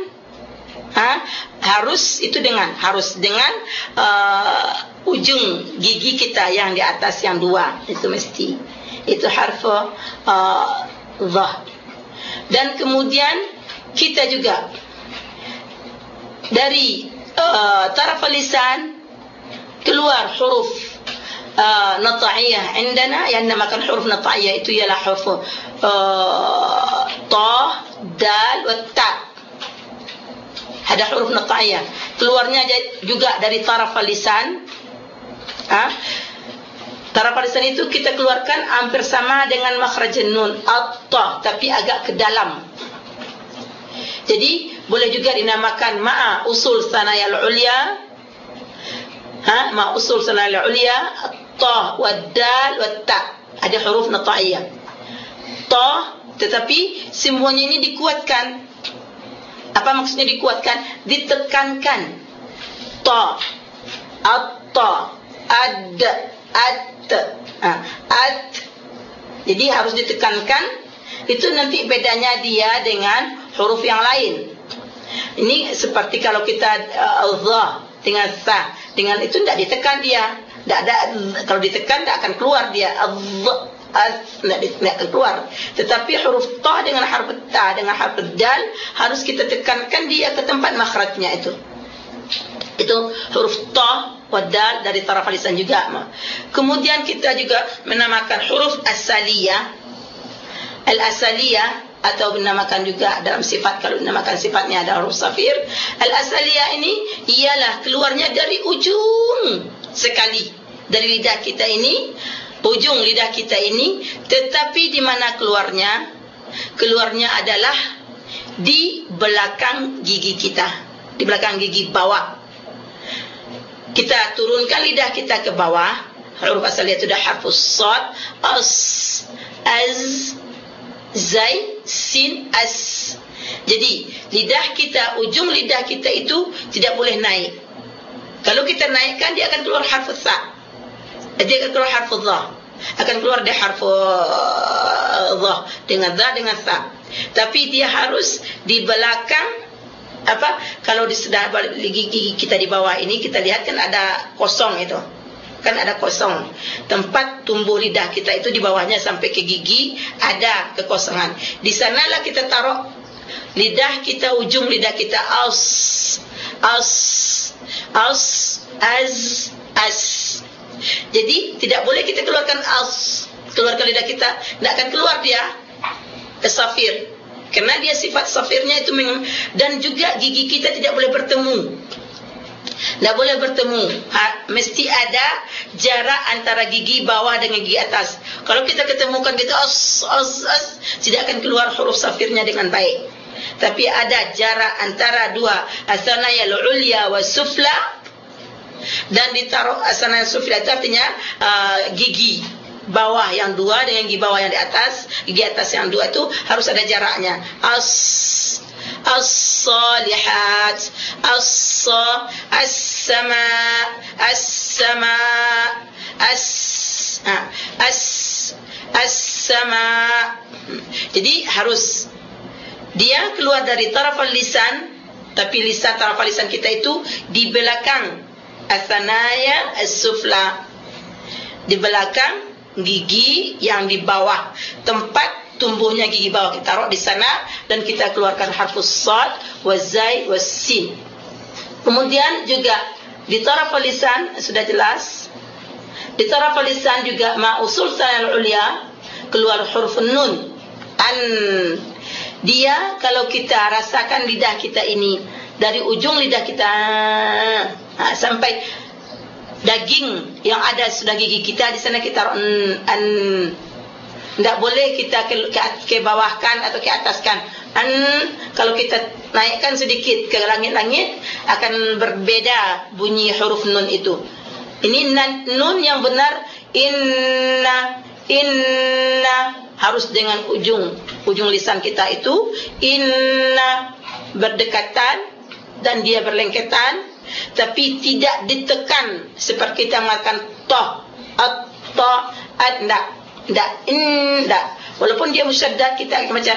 [SPEAKER 1] ha? Harus itu dengan harus dengan uh, ujung gigi kita yang di atas yang dua itu mesti. Itu harf uh, zah. Dan kemudian kita juga dari uh, taraf lisan keluar huruf uh, nata'iyah indana yang namakan huruf nata'iyah itu ialah huruf uh, ta dal wa ta. Ada huruf nata'iyah keluarnya juga dari taraf lisan. Ha? Taraf lisan itu kita keluarkan hampir sama dengan makhraj nun at-ta tapi agak ke dalam. Jadi boleh juga dinamakan ma'a usul sanayal ulya ha? Ma usul sanal ulia ta wa dal wa ta. Ada huruf nataiyah ta tetapi semuanya ini dikuatkan. Apa maksudnya dikuatkan? Ditekankan. Ta. At-ta. Ad. At ha, at jadi harus ditekankan. Itu nanti bedanya dia dengan huruf yang lain. Ini seperti kalau kita uh, Allah dengan sa dengan itu tidak ditekan dia. Tidak ada kalau ditekan tidak akan keluar dia. Akan keluar. Tetapi huruf ta dengan huruf ta dengan huruf dal harus kita tekankan dia ke tempat makhrajnya itu. Itu huruf ta wa dal dari taraf lisan juga. Kemudian kita juga menamakan huruf asaliyah al asaliyah atau dinamakan juga dalam sifat kalau dinamakan sifatnya adalah huruf safir. Al-asaliyah ini ialah keluarnya dari ujung sekali dari lidah kita ini ujung lidah kita ini. Tetapi di mana keluarnya? Keluarnya adalah di belakang gigi kita di belakang gigi bawah. Kita turunkan lidah kita ke bawah. Huruf asaliyah itu dah harfus sad as zai sin as. Jadi lidah kita ujung lidah kita itu tidak boleh naik. Kalau kita naikkan dia akan keluar harf sa dia akan keluar harf dha akan keluar dia harf dha dengan dha dengan sa tapi dia harus di belakang apa? Kalau di sedah gigi kita di bawah ini kita lihat kan ada kosong itu kan ada kosong. Tempat tumbuh lidah kita itu di bawahnya sampai ke gigi ada kekosongan. Di sanalah kita taruh lidah kita ujung lidah kita. As as as as as jadi tidak boleh kita keluarkan as keluarkan lidah kita. Tidak akan keluar dia. Safir. Karena dia sifat safirnya itu dan juga gigi kita tidak boleh bertemu Tak boleh bertemu. Ha, mesti ada jarak antara gigi bawah dengan gigi atas. Kalau kita ketemukan gitu as, as, as, tidak akan keluar huruf safirnya dengan baik. Tapi ada jarak antara dua asanaya al-ulya wa sufla dan ditaruh asanaya sufla itu artinya uh, gigi bawah yang dua dengan gigi bawah yang di atas, gigi atas yang dua itu harus ada jaraknya. As الصالحات الص السماء السماء as as as-sama jadi harus dia keluar dari taraf lisan tapi lisan taraf lisan kita itu di belakang asanaya as-sufla di belakang gigi yang di bawah tempat tumbuhnya gigi bawah kita taruh di sana dan kita keluarkan harfus sad wa zai wa sin. Kemudian juga di taraf lisan sudah jelas. Di taraf lisan juga ma usul sanal ulia keluar huruf nun. An dia kalau kita rasakan lidah kita ini dari ujung lidah kita ha, sampai daging yang ada sudah gigi kita di sana kita an, an tidak boleh kita ke, ke, ke bawahkan atau ke ataskan. An kalau kita naikkan sedikit ke langit-langit akan berbeda bunyi huruf nun itu. Ini nun yang benar inna inna harus dengan ujung ujung lisan kita itu inna berdekatan dan dia berlengketan tapi tidak ditekan seperti kita makan toh atau adna tidak tidak. Walaupun dia musyaddad kita akan baca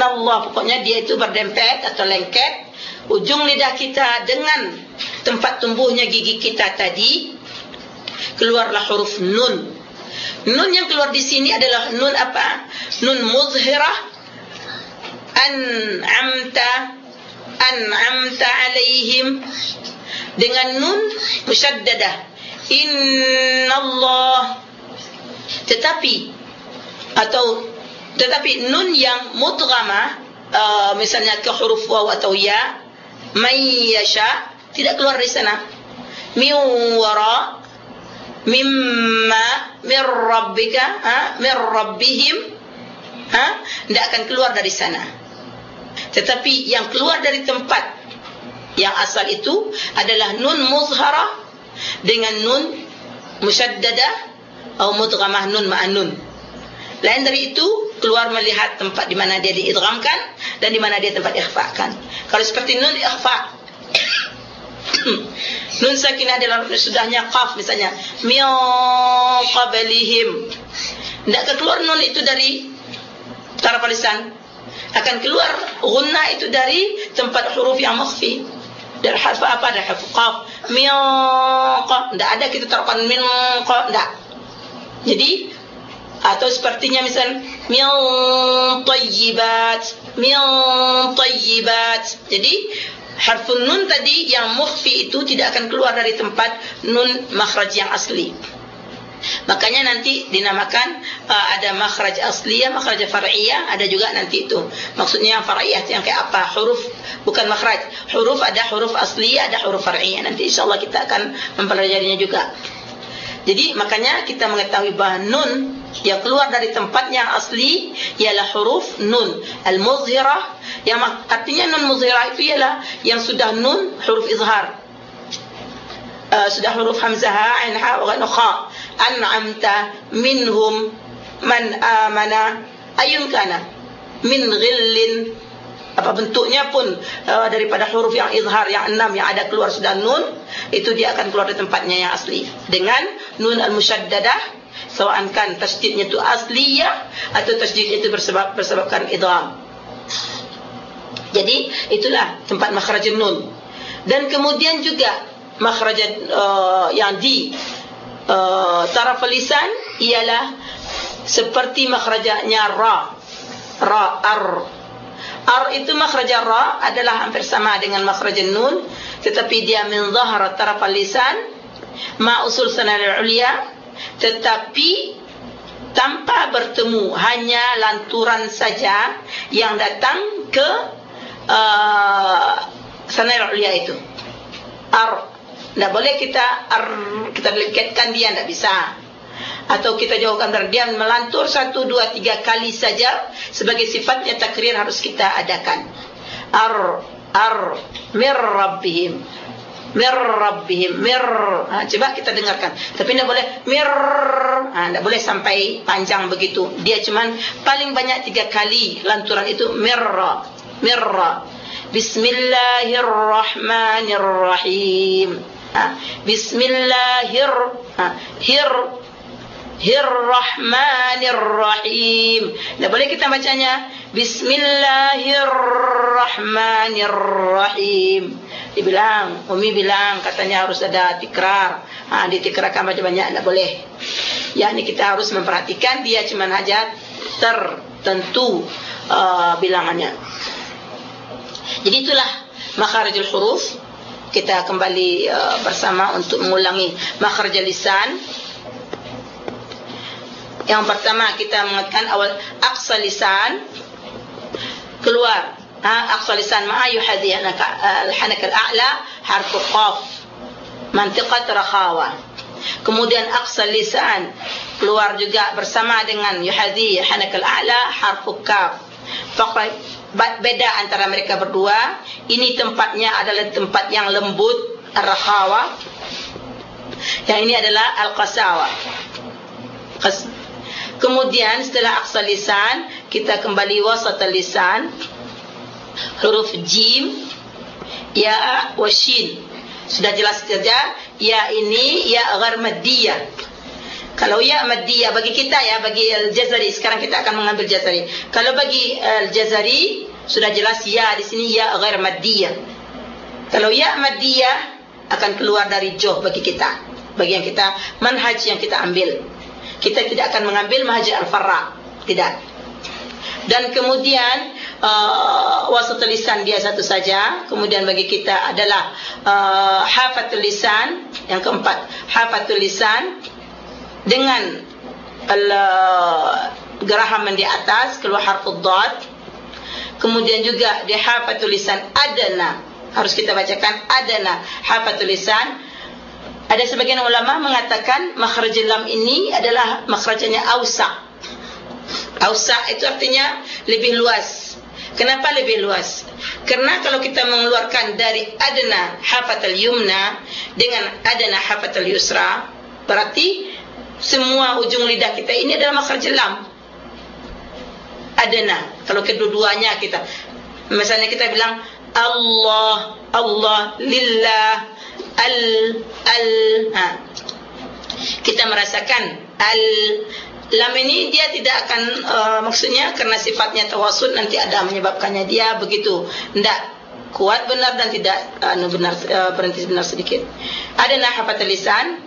[SPEAKER 1] Allah. pokoknya dia itu berdempet atau lengket ujung lidah kita dengan tempat tumbuhnya gigi kita tadi. Keluarlah huruf nun. Nun yang keluar di sini adalah nun apa? Nun muzhirah. An'amta an'amta alaihim. Dengan nun musyaddadah. Allah tetapi atau tetapi nun yang mudghama uh, misalnya ke huruf waw atau ya may yasha tidak keluar dari sana. Min wara mimma mir rabbika ha mir rabbihim ha tidak akan keluar dari sana. Tetapi yang keluar dari tempat yang asal itu adalah nun muzharah dengan nun musyaddadah atau mudghamah nun ma'nun. Lain dari itu keluar melihat tempat di mana dia diidghamkan dan di mana dia tempat ikhfakan. Kalau seperti nun ikhfa. nun sakinah dalam sudahnya qaf misalnya min qablihim. Tidak keluar nun itu dari taraf lisan. Akan keluar gunna itu dari tempat huruf yang makhfi. Dari harf apa? Dari harf qaf. Min qaf. Tidak ada kita taruhkan min qaf. Tidak. Jadi atau sepertinya misal min tayyibat min tayyibat. Jadi harfun nun tadi yang mukhfi itu tidak akan keluar dari tempat nun makhraj yang asli. Makanya nanti dinamakan uh, ada makhraj asliyah, makhraj far'iyah, ada juga nanti itu. Maksudnya yang far'iyah yang kayak apa? Huruf bukan makhraj. Huruf ada huruf asliyah, ada huruf far'iyah. Nanti insyaallah kita akan mempelajarinya juga. Jadi makanya kita mengetahui bahawa nun yang keluar dari tempat yang asli ialah huruf nun. Al-muzhirah yang artinya nun muzhirah itu ialah yang sudah nun huruf izhar. Uh, sudah huruf hamzah ain ha wa kha. An'amta minhum man amana. Ayun kana? Min ghillin apa bentuknya pun uh, daripada huruf yang izhar yang enam yang ada keluar sudah nun itu dia akan keluar dari tempatnya yang asli. Dengan nun al-musyaddadah sawaankan tasydidnya itu asliyah atau tasydidnya itu bersebab bersebabkan idgham. Jadi itulah tempat makhraj nun. Dan kemudian juga makhraj uh, yang di uh, taraf lisan ialah seperti makhrajnya ra. Ra ar Ar itu makhraj ra adalah hampir sama dengan makhraj nun tetapi dia min zahara taraf lisan ma usul sanad ulia tetapi tanpa bertemu hanya lanturan saja yang datang ke uh, sanad ulia itu. Ar tidak boleh kita ar kita lekatkan dia tidak bisa atau kita jauhkan dari dia melantur satu dua tiga kali saja sebagai sifatnya takrir harus kita adakan. Ar ar mir rabbihim. Mir rabbihim mir. Ha, coba kita dengarkan. Tapi tidak boleh mir. Ha, tidak boleh sampai panjang begitu. Dia cuman paling banyak tiga kali lanturan itu mir. Mir. Bismillahirrahmanirrahim. Ha, bismillahir. Ha, hir Bismillahirrahmanirrahim. Tidak boleh kita bacanya Bismillahirrahmanirrahim. Dibilang, Umi bilang katanya harus ada tikrar. Ah, ditikrarkan banyak-banyak tidak boleh. Ya, ini kita harus memperhatikan dia cuma hanya tertentu uh, bilangannya. Jadi itulah makharijul huruf. Kita kembali uh, bersama untuk mengulangi makharijul lisan. Yang pertama kita mengatakan awal aqsa lisan keluar. Ha aqsa lisan ma yuhadi anaka al-hanak al-a'la harf qaf mantiqat rakhawa. Kemudian aqsa lisan keluar juga bersama dengan yuhadi hanak al-a'la harf kaf beda antara mereka berdua. Ini tempatnya adalah tempat yang lembut rakhawa. Yang ini adalah al-qasawa. Qas Kemudian setelah aqsa lisan, kita kembali wasat lisan. Huruf jim, ya wa shin. Sudah jelas saja, ya ini ya ghair maddiyah. Kalau ya maddiyah bagi kita ya, bagi al-jazari sekarang kita akan mengambil jazari. Kalau bagi al-jazari sudah jelas ya di sini ya ghair maddiyah. Kalau ya maddiyah akan keluar dari joh bagi kita. Bagi yang kita manhaj yang kita ambil kita tidak akan mengambil mahajir al-farra tidak. Dan kemudian uh, wasatul lisan dia satu saja. Kemudian bagi kita adalah uh, hafatul lisan yang keempat hafatul lisan dengan uh, geraham di atas keluar harfud dad. Kemudian juga di hafatul lisan adana. Harus kita bacakan adana hafatul lisan ada sebagian ulama mengatakan makhraj lam ini adalah makhrajnya ausa. Ausa itu artinya lebih luas. Kenapa lebih luas? Karena kalau kita mengeluarkan dari adna hafatul yumna dengan adna hafatul yusra, berarti semua ujung lidah kita ini adalah makhraj lam. Adna. Kalau kedua-duanya kita misalnya kita bilang Allah, Allah, lillah, al al ha. kita merasakan al lam ini dia tidak akan uh, maksudnya karena sifatnya tawassul nanti ada menyebabkannya. Dia begitu. Tidak kuat benar dan tidak uh, benar uh, berhenti benar sedikit. Ada nahafatul lisan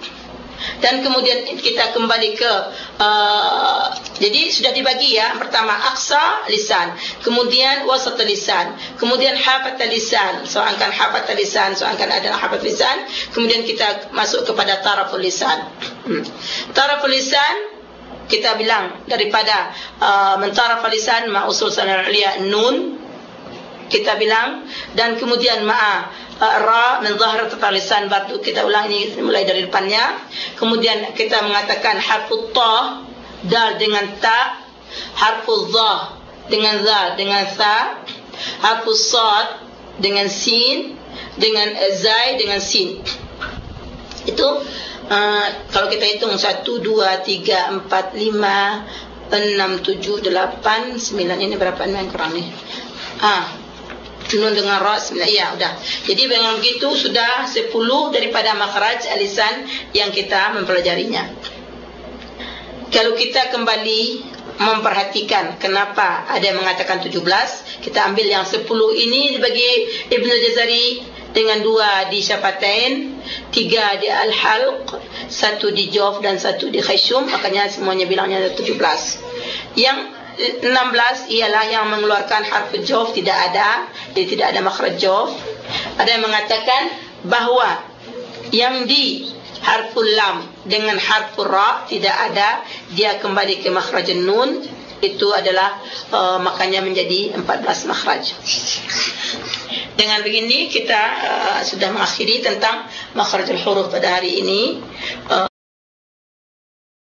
[SPEAKER 1] dan kemudian kita kembali ke uh, jadi sudah dibagi ya. Pertama aksa lisan. Kemudian wasat lisan. Kemudian hafat lisan. Soalkan hafat lisan soalkan ada hafat lisan. Kemudian kita masuk kepada taraful lisan. Hmm. taraful lisan kita bilang daripada uh, mentaraf lisan ma usul sanar nun kita bilang. Dan kemudian ma ra min zahrat lisan batu kita ulang ini mulai dari depannya. Kemudian kita mengatakan harfu ta dal dengan ta harfu dha dengan za dengan sa harfu sad dengan sin dengan zai dengan sin. Itu uh, kalau kita hitung 1 2 3 4 5 6 7 8 9 ini berapa ini yang kurang nih ah nun dengan ra sembilan ya sudah. Jadi dengan begitu sudah 10 daripada makhraj alisan yang kita mempelajarinya. Kalau kita kembali memperhatikan kenapa ada yang mengatakan 17 kita ambil yang 10 ini bagi Ibnu Jazari dengan dua di syafatain tiga di al-halq satu di jawf dan satu di khayshum makanya semuanya bilangnya 17 yang 16 ialah yang mengeluarkan harf jawf tidak ada. Jadi tidak ada makhraj jawf ada yang mengatakan bahawa yang di harful lam dengan harful ra tidak ada dia kembali ke makhraj nun. Itu adalah uh, makanya menjadi 14 makhraj. Dengan begini kita uh, sudah mengakhiri tentang makhrajul huruf pada hari ini. Uh,